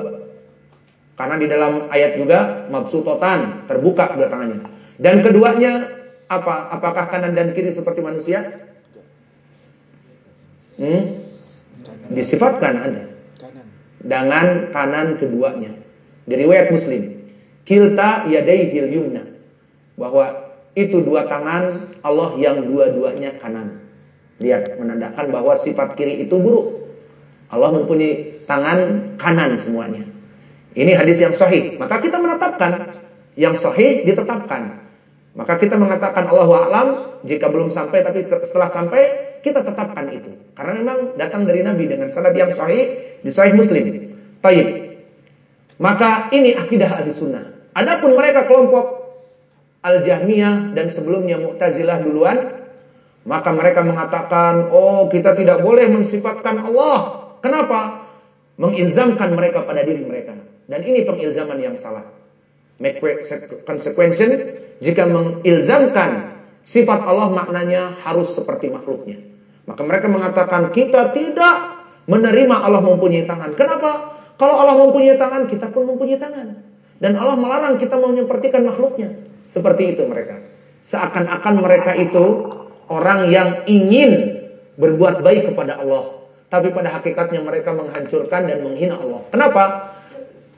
S2: Karena di dalam ayat juga mabsutotan, terbuka dua tangannya. Dan keduanya apa? Apakah kanan dan kiri seperti manusia? Hmm? Disifatkan ada. Dengan kanan keduanya. Di riwayat Muslim. Kilta yadaihil yumna. Bahwa itu dua tangan Allah yang dua-duanya kanan. Lihat, menandakan bahwa sifat kiri itu buruk. Allah mempunyai tangan kanan semuanya. Ini hadis yang sahih. Maka kita menetapkan yang sahih ditetapkan. Maka kita mengatakan Allahu a'lam jika belum sampai tapi setelah sampai kita tetapkan itu. Karena memang datang dari Nabi dengan sanad yang sahih di sahih Muslim. Taib. Maka ini akidah ahli sunnah. Adapun mereka kelompok Al-Jahmiyah dan sebelumnya Mu'tazilah duluan, maka mereka mengatakan, oh kita tidak boleh mensifatkan Allah. Kenapa? Mengilzamkan mereka pada diri mereka. Dan ini pengilzaman yang salah. Make consequence jika mengilzamkan sifat Allah maknanya harus seperti makhluknya. Maka mereka mengatakan kita tidak menerima Allah mempunyai tangan. Kenapa? Kalau Allah mempunyai tangan, kita pun mempunyai tangan. Dan Allah melarang kita menyempertikan makhluknya. Seperti itu mereka. Seakan-akan mereka itu orang yang ingin berbuat baik kepada Allah, tapi pada hakikatnya mereka menghancurkan dan menghina Allah. Kenapa?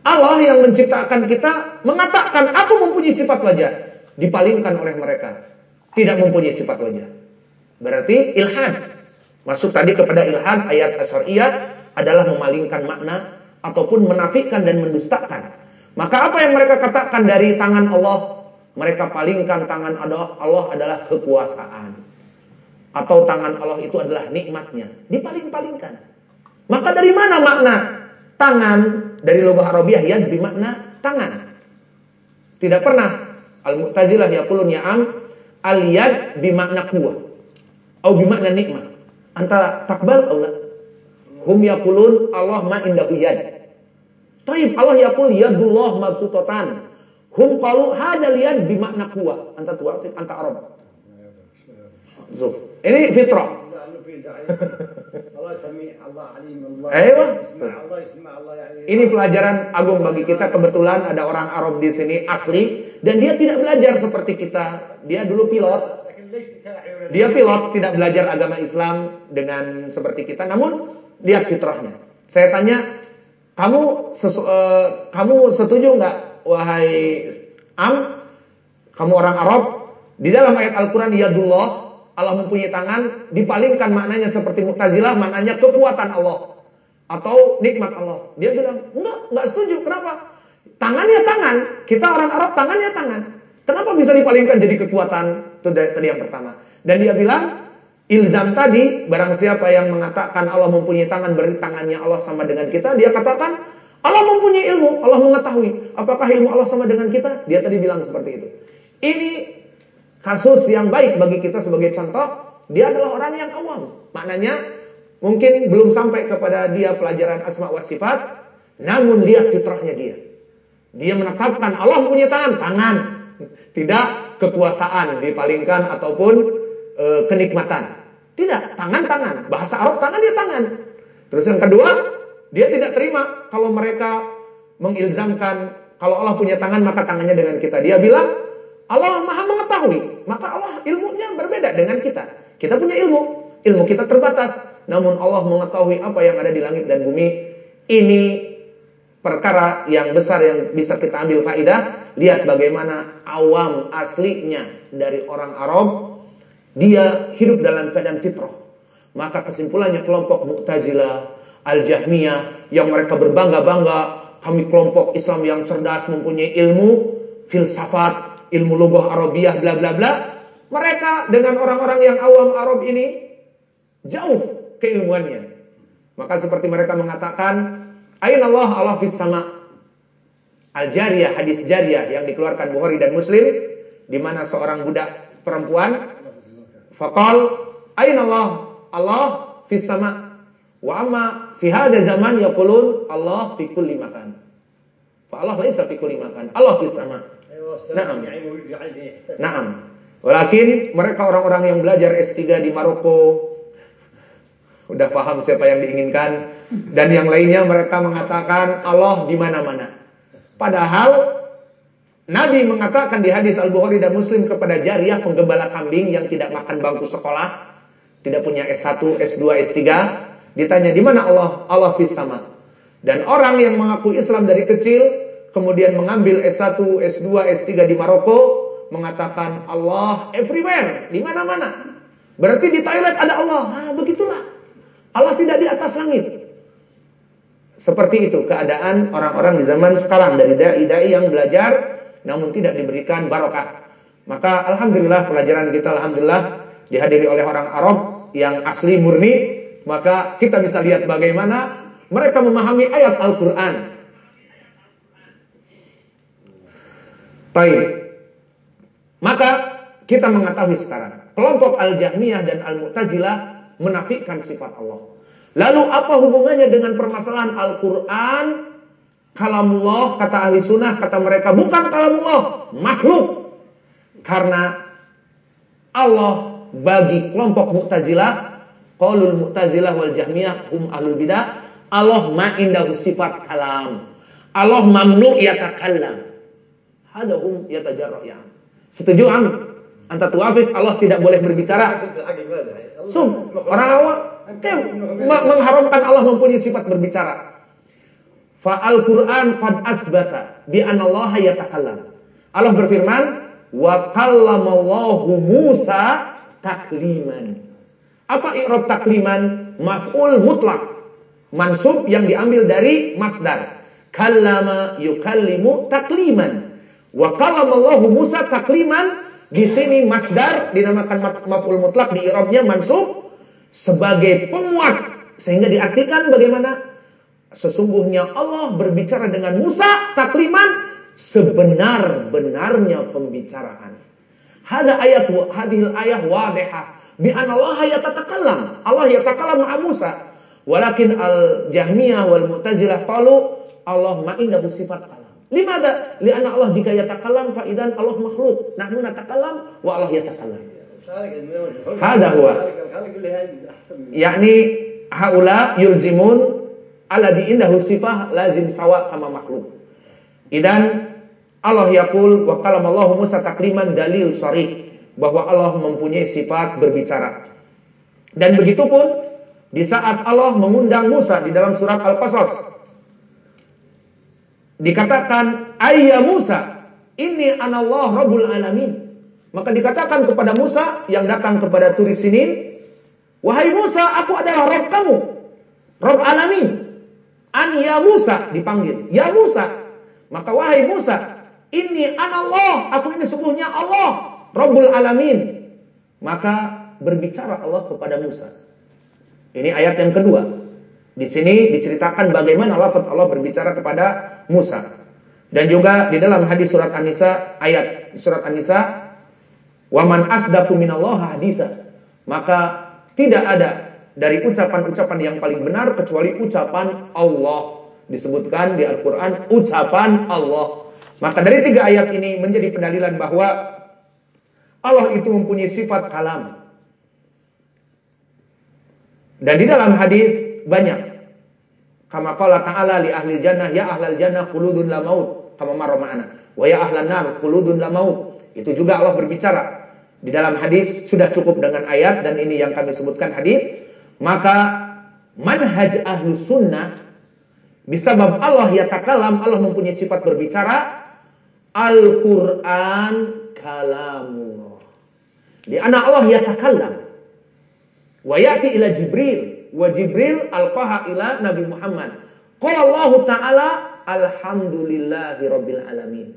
S2: Allah yang menciptakan kita mengatakan aku mempunyai sifat wajah, dipalingkan oleh mereka. Tidak mempunyai sifat wajah. Berarti ilhad. Masuk tadi kepada ilhad ayat asyariyah adalah memalingkan makna ataupun menafikan dan mendustakan. Maka apa yang mereka katakan dari tangan Allah? Mereka palingkan tangan Allah adalah kekuasaan. Atau tangan Allah itu adalah nikmatnya. Dipaling-palingkan. Maka dari mana makna tangan dari logah Arabiah yad bermakna tangan? Tidak pernah Al-Mu'tazilah yaqulun ya'am al-yad bimakna kuah atau bimakna nikmat. Antara takbal atau Hum yaqulun Allah ma indahu yad. Taib Allah yaqul yadullah mabsutatan. Hum qalu hada liyad bimakna kuah. Anta tua anta Arab. Zuf. Ini fitrah. Ini pelajaran agung bagi kita. Kebetulan ada orang Arab di sini asli dan dia tidak belajar seperti kita. Dia dulu pilot. Dia pilot, tidak belajar agama Islam dengan seperti kita. Namun lihat fitrahnya. Saya tanya, kamu sesu, uh, kamu setuju nggak wahai Am? Kamu orang Arab? Di dalam ayat Al-Qur'an yadullah Allah mempunyai tangan, dipalingkan maknanya seperti Mu'tazilah, maknanya kekuatan Allah atau nikmat Allah. Dia bilang, "Enggak, enggak setuju. Kenapa? Tangannya tangan. Kita orang Arab tangannya tangan. Kenapa bisa dipalingkan jadi kekuatan?" Itu tadi yang pertama. Dan dia bilang, ilzam tadi, barang siapa yang mengatakan Allah mempunyai tangan, berarti tangannya Allah sama dengan kita, dia katakan Allah mempunyai ilmu, Allah mengetahui. Apakah ilmu Allah sama dengan kita? Dia tadi bilang seperti itu. Ini kasus yang baik bagi kita sebagai contoh. Dia adalah orang yang awam. Maknanya mungkin belum sampai kepada dia pelajaran asma wa sifat, namun lihat fitrahnya dia. Dia menetapkan Allah mempunyai tangan, tangan. Tidak kekuasaan dipalingkan ataupun e, kenikmatan. Tidak, tangan-tangan. Bahasa Arab tangan dia tangan. Terus yang kedua, dia tidak terima kalau mereka mengilzamkan kalau Allah punya tangan maka tangannya dengan kita. Dia bilang Allah maha mengetahui, maka Allah ilmunya berbeda dengan kita. Kita punya ilmu, ilmu kita terbatas. Namun Allah mengetahui apa yang ada di langit dan bumi. Ini perkara yang besar yang bisa kita ambil faidah. Lihat bagaimana awam aslinya dari orang Arab dia hidup dalam keadaan fitrah. Maka kesimpulannya kelompok Mu'tazilah, Al-Jahmiyah yang mereka berbangga-bangga kami kelompok Islam yang cerdas mempunyai ilmu filsafat, ilmu lugah Arabiah bla bla bla. Mereka dengan orang-orang yang awam Arab ini jauh keilmuannya. Maka seperti mereka mengatakan, Aina Allah Allah fis sama. Al-Jariyah, hadis Jariyah yang dikeluarkan Bukhari dan Muslim di mana seorang budak perempuan Fakal, aina Allah? Allah fis sama. Wa amma fi hadha zaman yaqulun Allah fi kulli makan. Fa Allah laisa fi makan. Allah fis sama. Naam. Naam. Walakin mereka orang-orang yang belajar S3 di Maroko udah paham siapa yang diinginkan dan yang lainnya mereka mengatakan Allah di mana-mana. Padahal Nabi mengatakan di hadis Al-Bukhari dan Muslim kepada jariah penggembala kambing yang tidak makan bangku sekolah, tidak punya S1, S2, S3, ditanya di mana Allah? Allah fis sama. Dan orang yang mengaku Islam dari kecil, kemudian mengambil S1, S2, S3 di Maroko, mengatakan Allah everywhere, di mana-mana. Berarti di toilet ada Allah. Nah, begitulah. Allah tidak di atas langit. Seperti itu keadaan orang-orang di zaman sekarang dari dai-dai yang belajar namun tidak diberikan barokah. Maka alhamdulillah pelajaran kita alhamdulillah dihadiri oleh orang Arab yang asli murni, maka kita bisa lihat bagaimana mereka memahami ayat Al-Qur'an. Baik. Maka kita mengetahui sekarang kelompok Al-Jahmiyah dan Al-Mu'tazilah menafikan sifat Allah. Lalu apa hubungannya dengan permasalahan Al-Quran Kalamullah, kata ahli sunnah, kata mereka, bukan kalamullah, makhluk. Karena Allah bagi kelompok Mu'tazilah, qaulul Mu'tazilah wal Jahmiyah hum ahlul bidah, Allah ma indahu sifat kalam. Allah mamnu yatakallam. Hada hum yatajarra'yan. Setuju am? Anta tuafik Allah tidak boleh berbicara. Sum, orang awam kan mengharamkan Allah mempunyai sifat berbicara. Fa al-Qur'an qad athbata bi anna Allah yatakallam. Allah berfirman, "Wa kallamallahu Musa takliman." Apa i'rab takliman? Maf'ul mutlak. Mansub yang diambil dari masdar. Kallama yukallimu takliman. Wa kallamallahu Musa takliman. Di sini masdar dinamakan maf- maf'ul mutlak di i'rabnya mansub sebagai penguat sehingga diartikan bagaimana sesungguhnya Allah berbicara dengan Musa takliman sebenar-benarnya pembicaraan. Hada ayat hadhil ayah wadihah bi Allah yatatakallam. Allah yatakalam ma'a Musa. Walakin al-Jahmiyah wal Mu'tazilah qalu Allah ma indahu sifat Lima ada. anna Allah jika yatakalam faidan Allah makhluk. Nahnu natakallam wa Allah yatakallam. Hada huwa. Yakni haula yulzimun alladhi indahu sifah lazim sawa kama makhluk. Idan Allah yakul wa kalamallahu Musa takliman dalil sharih bahwa Allah mempunyai sifat berbicara. Dan begitu pun di saat Allah mengundang Musa di dalam surat Al-Qasas dikatakan ayya Musa ini anallah rabbul alamin. Maka dikatakan kepada Musa yang datang kepada Turi Sinin, Wahai Musa, aku adalah Rabb kamu. Rabb alamin. An ya Musa dipanggil. Ya Musa. Maka wahai Musa, ini anallah, aku ini sungguhnya Allah, Rabbul alamin. Maka berbicara Allah kepada Musa. Ini ayat yang kedua. Di sini diceritakan bagaimana lafaz Allah berbicara kepada Musa. Dan juga di dalam hadis surat An-Nisa ayat surat An-Nisa Waman asdaqu minallah haditha. Maka tidak ada dari ucapan-ucapan yang paling benar kecuali ucapan Allah. Disebutkan di Al-Qur'an ucapan Allah. Maka dari tiga ayat ini menjadi pendalilan bahwa Allah itu mempunyai sifat kalam. Dan di dalam hadis banyak. Kama qala ta'ala li ahli jannah ya ahlal jannah khuludun la maut kama marra ma'ana. Wa ya ahlan nar khuludun la maut. Itu juga Allah berbicara. Di dalam hadis sudah cukup dengan ayat dan ini yang kami sebutkan hadis. Maka manhaj ahlu sunnah bisabab Allah yatakalam Allah mempunyai sifat berbicara Al-Quran kalamullah. Di anak Allah yatakallam. Wa yati ila Jibril. Wa Jibril alqaha ila Nabi Muhammad. Qala Allah Ta'ala alhamdulillahi rabbil alamin.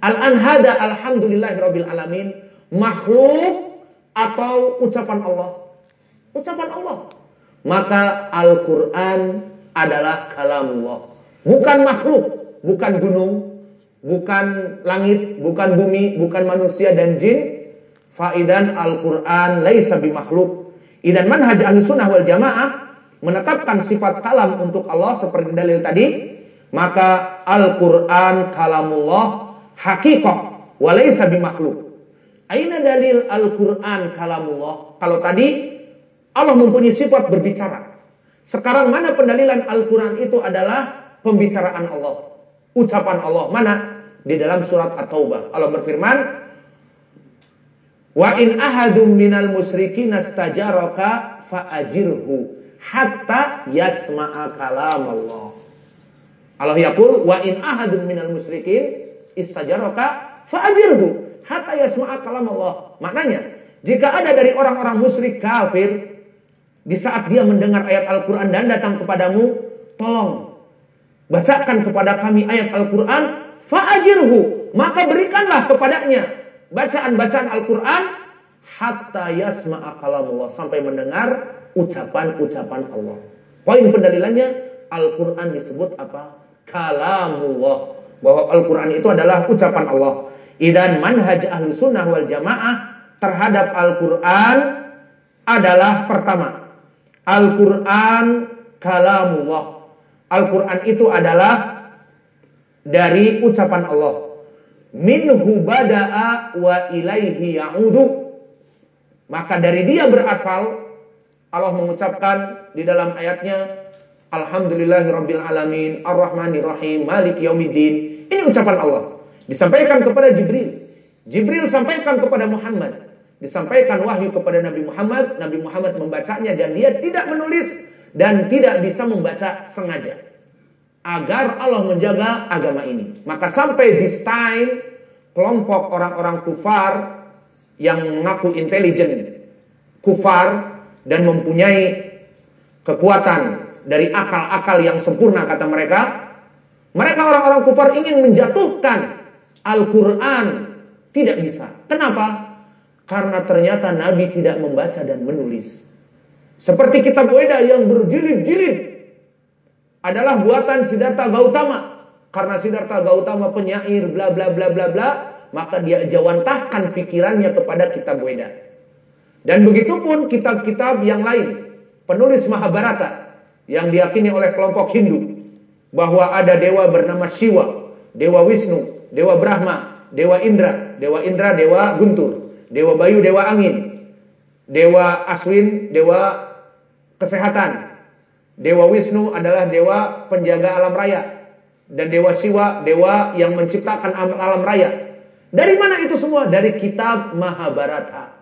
S2: Al-anhada alhamdulillahi rabbil alamin. Makhluk atau ucapan Allah? Ucapan Allah. Maka Al-Quran adalah kalamullah. Bukan makhluk. Bukan gunung. Bukan langit. Bukan bumi. Bukan manusia dan jin. Faidan Al-Quran laisa bimakhluk. Idan manhaj ahli sunnah wal jamaah menetapkan sifat kalam untuk Allah seperti dalil tadi. Maka Al-Quran kalamullah hakikah walaysa bimakhluk. Aina dalil Al-Quran kalamullah? Kalau tadi Allah mempunyai sifat berbicara. Sekarang mana pendalilan Al-Quran itu adalah pembicaraan Allah. Ucapan Allah. Mana? Di dalam surat At-Taubah. Allah berfirman, Wa in ahadum minal musyrikin astajaraka fa'ajirhu hatta yasma'a kalam Allah. Allah yaqul wa in ahadum minal musyrikin istajaraka fa'ajirhu hatta yasma'a kalam Allah. Maknanya, jika ada dari orang-orang musyrik kafir di saat dia mendengar ayat Al-Qur'an dan datang kepadamu, tolong bacakan kepada kami ayat Al-Qur'an, fa'ajirhu, maka berikanlah kepadanya bacaan-bacaan Al-Qur'an hatta yasma'a kalamullah sampai mendengar ucapan-ucapan Allah. Poin pendalilannya Al-Qur'an disebut apa? Kalamullah. Bahwa Al-Qur'an itu adalah ucapan Allah. Idan manhaj ahlu sunnah wal jamaah terhadap Al-Quran adalah pertama. Al-Quran kalamullah. Al-Quran itu adalah dari ucapan Allah. Minhu bada'a wa ilaihi ya'udu. Maka dari dia berasal Allah mengucapkan di dalam ayatnya Alhamdulillahi Rabbil Alamin Ar-Rahmanir Rahim Malik Yaumiddin. Ini ucapan Allah. Disampaikan kepada Jibril. Jibril sampaikan kepada Muhammad. Disampaikan wahyu kepada Nabi Muhammad, Nabi Muhammad membacanya dan dia tidak menulis dan tidak bisa membaca sengaja. Agar Allah menjaga agama ini. Maka sampai this time kelompok orang-orang kufar yang mengaku intelijen kufar dan mempunyai kekuatan dari akal-akal yang sempurna kata mereka. Mereka orang-orang kufar ingin menjatuhkan Al-Quran. Tidak bisa. Kenapa? Karena ternyata Nabi tidak membaca dan menulis. Seperti kitab Weda yang berjilid-jilid. Adalah buatan Siddhartha Gautama. Karena Siddhartha Gautama penyair bla bla bla bla bla. Maka dia jawantahkan pikirannya kepada kitab Weda. Dan begitu pun kitab-kitab yang lain. Penulis Mahabharata. Yang diyakini oleh kelompok Hindu bahwa ada dewa bernama Shiva, dewa Wisnu, dewa Brahma, dewa Indra, dewa Indra, dewa Guntur, dewa Bayu, dewa Angin, dewa Aswin, dewa kesehatan. Dewa Wisnu adalah dewa penjaga alam raya dan dewa Shiva dewa yang menciptakan alam raya. Dari mana itu semua? Dari kitab Mahabharata.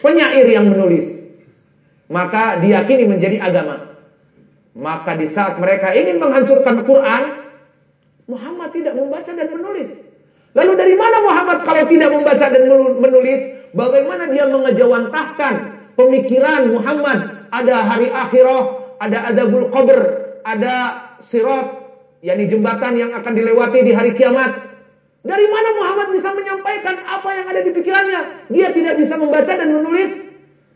S2: Penyair yang menulis. Maka diyakini menjadi agama. Maka di saat mereka ingin menghancurkan Quran, Muhammad tidak membaca dan menulis. Lalu dari mana Muhammad kalau tidak membaca dan menulis? Bagaimana dia mengejawantahkan pemikiran Muhammad? Ada hari akhirah, ada adabul qabr, ada sirat, yakni jembatan yang akan dilewati di hari kiamat. Dari mana Muhammad bisa menyampaikan apa yang ada di pikirannya? Dia tidak bisa membaca dan menulis.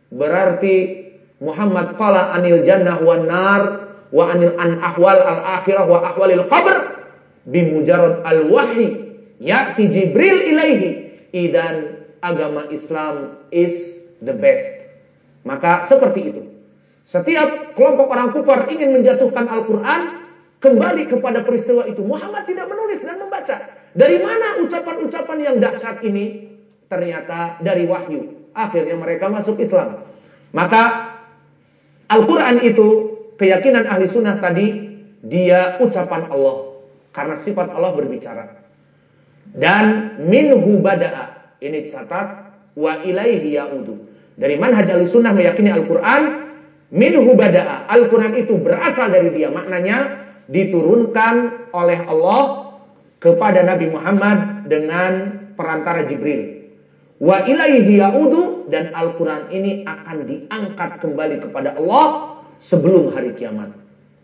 S2: Berarti Muhammad qala anil jannah wan nar wa anil an ahwal al akhirah wa ahwalil qabr bimujarad al wahyi ya'ti jibril ilaihi idan agama Islam is the best maka seperti itu setiap kelompok orang kufar ingin menjatuhkan Al-Qur'an kembali kepada peristiwa itu. Muhammad tidak menulis dan membaca. Dari mana ucapan-ucapan yang dahsyat ini? Ternyata dari wahyu. Akhirnya mereka masuk Islam. Maka Al-Quran itu keyakinan ahli sunnah tadi dia ucapan Allah. Karena sifat Allah berbicara. Dan minhu bada'a. Ini catat wa ilaihi ya'udu. Dari manhaj ahli sunnah meyakini Al-Quran minhu bada'a Al-Quran itu berasal dari dia maknanya diturunkan oleh Allah kepada Nabi Muhammad dengan perantara Jibril wa ilaihi ya'udu dan Al-Quran ini akan diangkat kembali kepada Allah sebelum hari kiamat.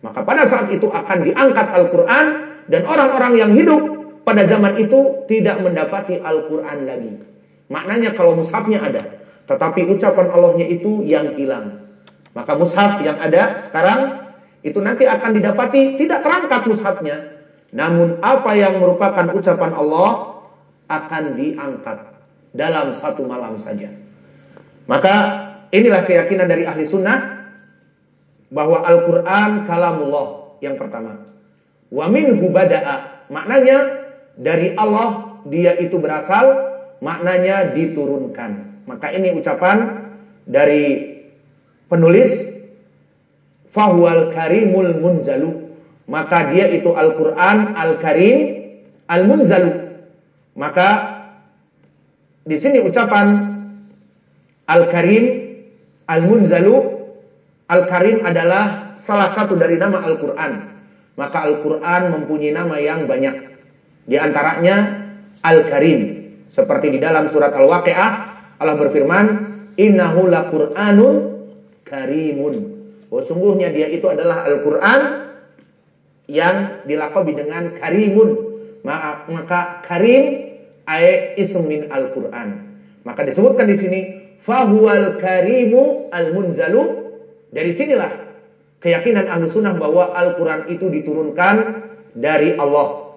S2: Maka pada saat itu akan diangkat Al-Quran dan orang-orang yang hidup pada zaman itu tidak mendapati Al-Quran lagi. Maknanya kalau mushafnya ada, tetapi ucapan Allahnya itu yang hilang. Maka mushaf yang ada sekarang itu nanti akan didapati tidak terangkat mushafnya. Namun apa yang merupakan ucapan Allah akan diangkat dalam satu malam saja. Maka inilah keyakinan dari ahli sunnah bahwa Al-Quran kalamullah yang pertama. Wa minhu bada'a. Maknanya dari Allah dia itu berasal, maknanya diturunkan. Maka ini ucapan dari penulis Fahual karimul munzalu. Maka dia itu Al-Quran Al-Karim Al-Munzalu. Maka di sini ucapan Al-Karim Al-Munzalu Al-Karim adalah salah satu dari nama Al-Quran. Maka Al-Quran mempunyai nama yang banyak. Di antaranya Al-Karim. Seperti di dalam surat Al-Waqi'ah, Allah berfirman, Innahu la Qur'anun karimun. Oh, sungguhnya dia itu adalah Al-Quran yang dilakobi dengan karimun. Maka, karim ay ismin Al-Quran. Maka disebutkan di sini, fahuwal karimu al-munzalu dari sinilah keyakinan ahlu sunnah bahwa Al-Quran itu diturunkan dari Allah.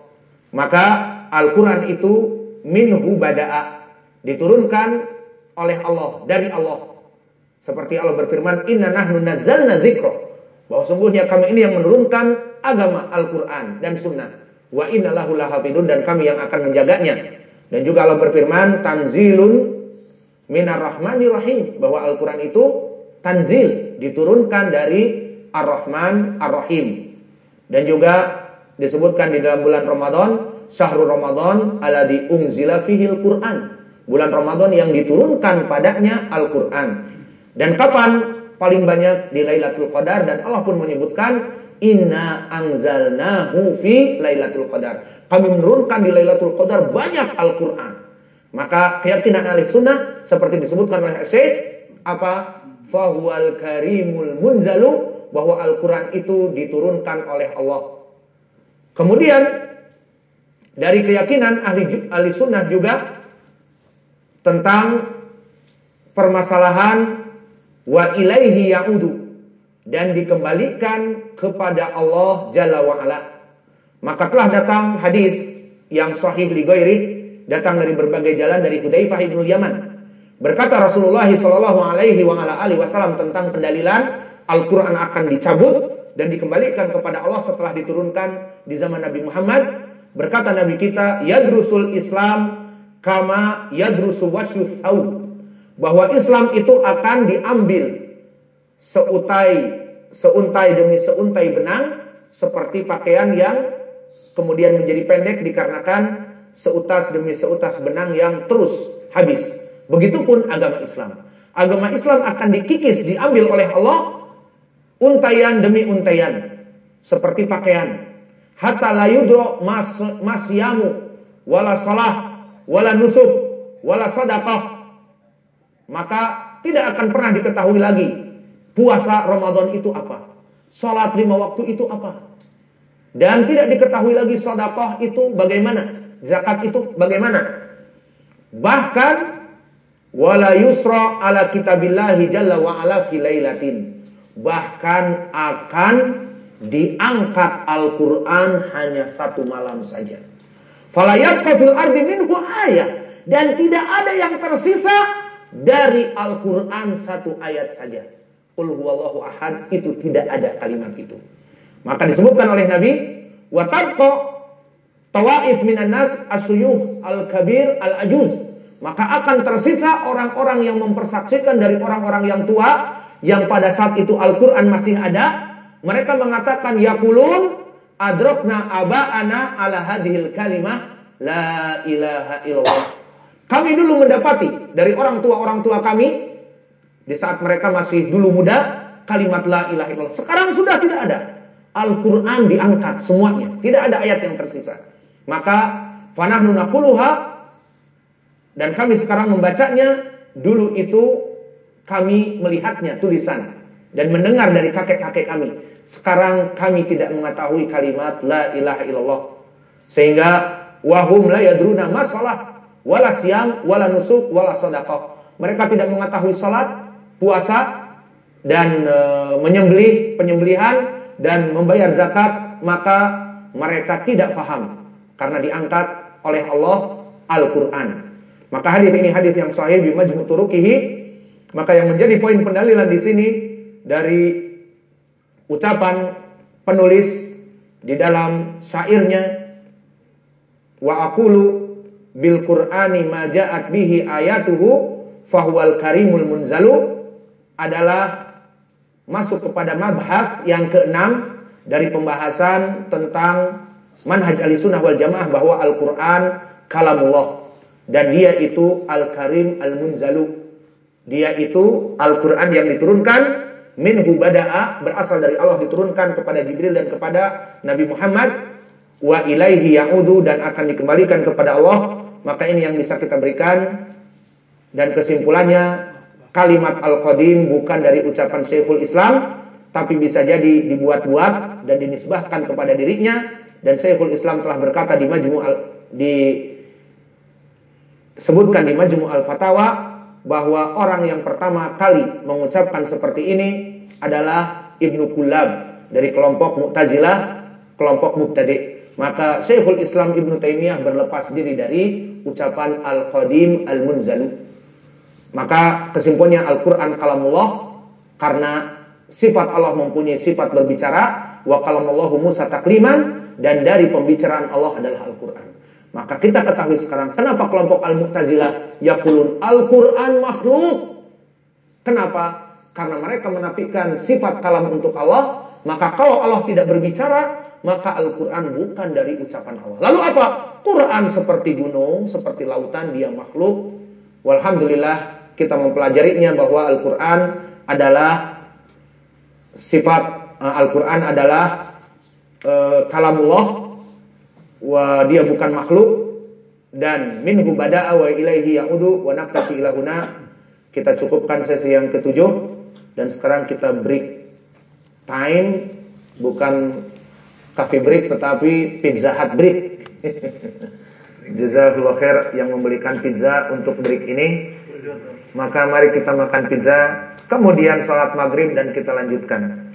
S2: Maka Al-Quran itu minhu bada'a. Diturunkan oleh Allah, dari Allah. Seperti Allah berfirman, Inna nahnu nazzalna dzikra. Bahwa sungguhnya kami ini yang menurunkan agama Al-Quran dan sunnah. Wa inna lahu lahafidun dan kami yang akan menjaganya. Dan juga Allah berfirman, Tanzilun minar rahmani rahim. Bahwa Al-Quran itu tanzil diturunkan dari Ar-Rahman Ar-Rahim. Dan juga disebutkan di dalam bulan Ramadan, syahrul Ramadan alladzi unzila fihil Quran. bulan Ramadan yang diturunkan padanya Al-Qur'an. Dan kapan paling banyak di Lailatul Qadar dan Allah pun menyebutkan inna anzalnahu fi Lailatul Qadar. Kami menurunkan di Lailatul Qadar banyak Al-Qur'an. Maka keyakinan ahli sunnah seperti disebutkan oleh Syekh apa? Fahuwal karimul munzalu bahwa Al-Quran itu diturunkan oleh Allah. Kemudian dari keyakinan ahli, ahli sunnah juga tentang permasalahan wa ilaihi ya'udu dan dikembalikan kepada Allah Jalla wa ala. Maka telah datang hadis yang sahih li datang dari berbagai jalan dari Hudzaifah bin Yaman. Berkata Rasulullah sallallahu alaihi wa ala alihi wasallam tentang pendalilan Al-Qur'an akan dicabut dan dikembalikan kepada Allah setelah diturunkan di zaman Nabi Muhammad. Berkata Nabi kita, yadrusul Islam kama yadrusu wasyuh bahwa Islam itu akan diambil seutai seuntai demi seuntai benang seperti pakaian yang kemudian menjadi pendek dikarenakan seutas demi seutas benang yang terus habis. Begitupun agama Islam. Agama Islam akan dikikis, diambil oleh Allah untayan demi untayan seperti pakaian. Hatta la yudro mas, masyamu wala salah wala nusuk wala sadaqah. Maka tidak akan pernah diketahui lagi puasa Ramadan itu apa. Salat lima waktu itu apa. Dan tidak diketahui lagi sadaqah itu bagaimana. Zakat itu bagaimana. Bahkan wala yusra ala kitabillahi jalla wa ala fi lailatin. Bahkan akan diangkat Al-Qur'an hanya satu malam saja. Fala yabqa fil ardi minhu ayat dan tidak ada yang tersisa dari Al-Qur'an satu ayat saja. Qul huwallahu ahad itu tidak ada kalimat itu. Maka disebutkan oleh Nabi wa tabqa tawaif minan nas asyuyuh al-kabir al-ajuz maka akan tersisa orang-orang yang mempersaksikan dari orang-orang yang tua yang pada saat itu Al-Qur'an masih ada mereka mengatakan yaqulun adrokna aba'ana ala hadhil kalimah la ilaha illallah kami dulu mendapati dari orang tua-orang tua kami di saat mereka masih dulu muda kalimat la ilaha illallah. Sekarang sudah tidak ada. Al-Quran diangkat semuanya. Tidak ada ayat yang tersisa. Maka fanahnu naquluha dan kami sekarang membacanya, dulu itu kami melihatnya tulisan dan mendengar dari kakek-kakek kami. Sekarang kami tidak mengetahui kalimat la ilaha illallah. Sehingga wahum la yadruna masalah wala siam wala nusuk wala sadaqah. Mereka tidak mengetahui salat, puasa dan e, menyembelih penyembelihan dan membayar zakat, maka mereka tidak paham karena diangkat oleh Allah Al-Qur'an. Maka hadis ini hadis yang sahih bi majmu' turuqihi. Maka yang menjadi poin pendalilan di sini dari ucapan penulis di dalam syairnya wa aqulu bil qur'ani ma ja'at bihi ayatuhu fahuwal karimul munzalu adalah masuk kepada mabhas yang keenam dari pembahasan tentang manhaj al-sunnah wal jamaah bahwa Al-Qur'an kalamullah dan dia itu Al-Karim Al-Munzalu. Dia itu Al-Quran yang diturunkan minhu bada'a berasal dari Allah diturunkan kepada Jibril dan kepada Nabi Muhammad wa ilaihi ya'udu dan akan dikembalikan kepada Allah. Maka ini yang bisa kita berikan dan kesimpulannya kalimat Al-Qadim bukan dari ucapan Syekhul Islam tapi bisa jadi dibuat-buat dan dinisbahkan kepada dirinya dan Syekhul Islam telah berkata di Majmu' al, di sebutkan di Majmu' Al-Fatawa bahwa orang yang pertama kali mengucapkan seperti ini adalah Ibnu Kulab dari kelompok Mu'tazilah, kelompok Mubtadi. Maka Syekhul Islam Ibnu Taimiyah berlepas diri dari ucapan Al-Qadim Al-Munzalu. Maka kesimpulannya Al-Qur'an kalamullah karena sifat Allah mempunyai sifat berbicara wa kalamullahu Musa takliman dan dari pembicaraan Allah adalah Al-Qur'an. Maka kita ketahui sekarang kenapa kelompok Al-Mu'tazilah yaqulun Al-Qur'an makhluk. Kenapa? Karena mereka menafikan sifat kalam untuk Allah, maka kalau Allah tidak berbicara, maka Al-Qur'an bukan dari ucapan Allah. Lalu apa? Quran seperti gunung, seperti lautan, dia makhluk. Walhamdulillah kita mempelajarinya bahwa Al-Quran adalah sifat uh, Al-Quran adalah uh, kalamullah wa dia bukan makhluk dan minhu bada'a wa ilaihi ya'udu wa naktafi ilahuna kita cukupkan sesi yang ketujuh dan sekarang kita break time bukan coffee break tetapi pizza hut break Jazakallah khair yang membelikan pizza untuk break ini. Maka mari kita makan pizza kemudian sholat maghrib dan kita lanjutkan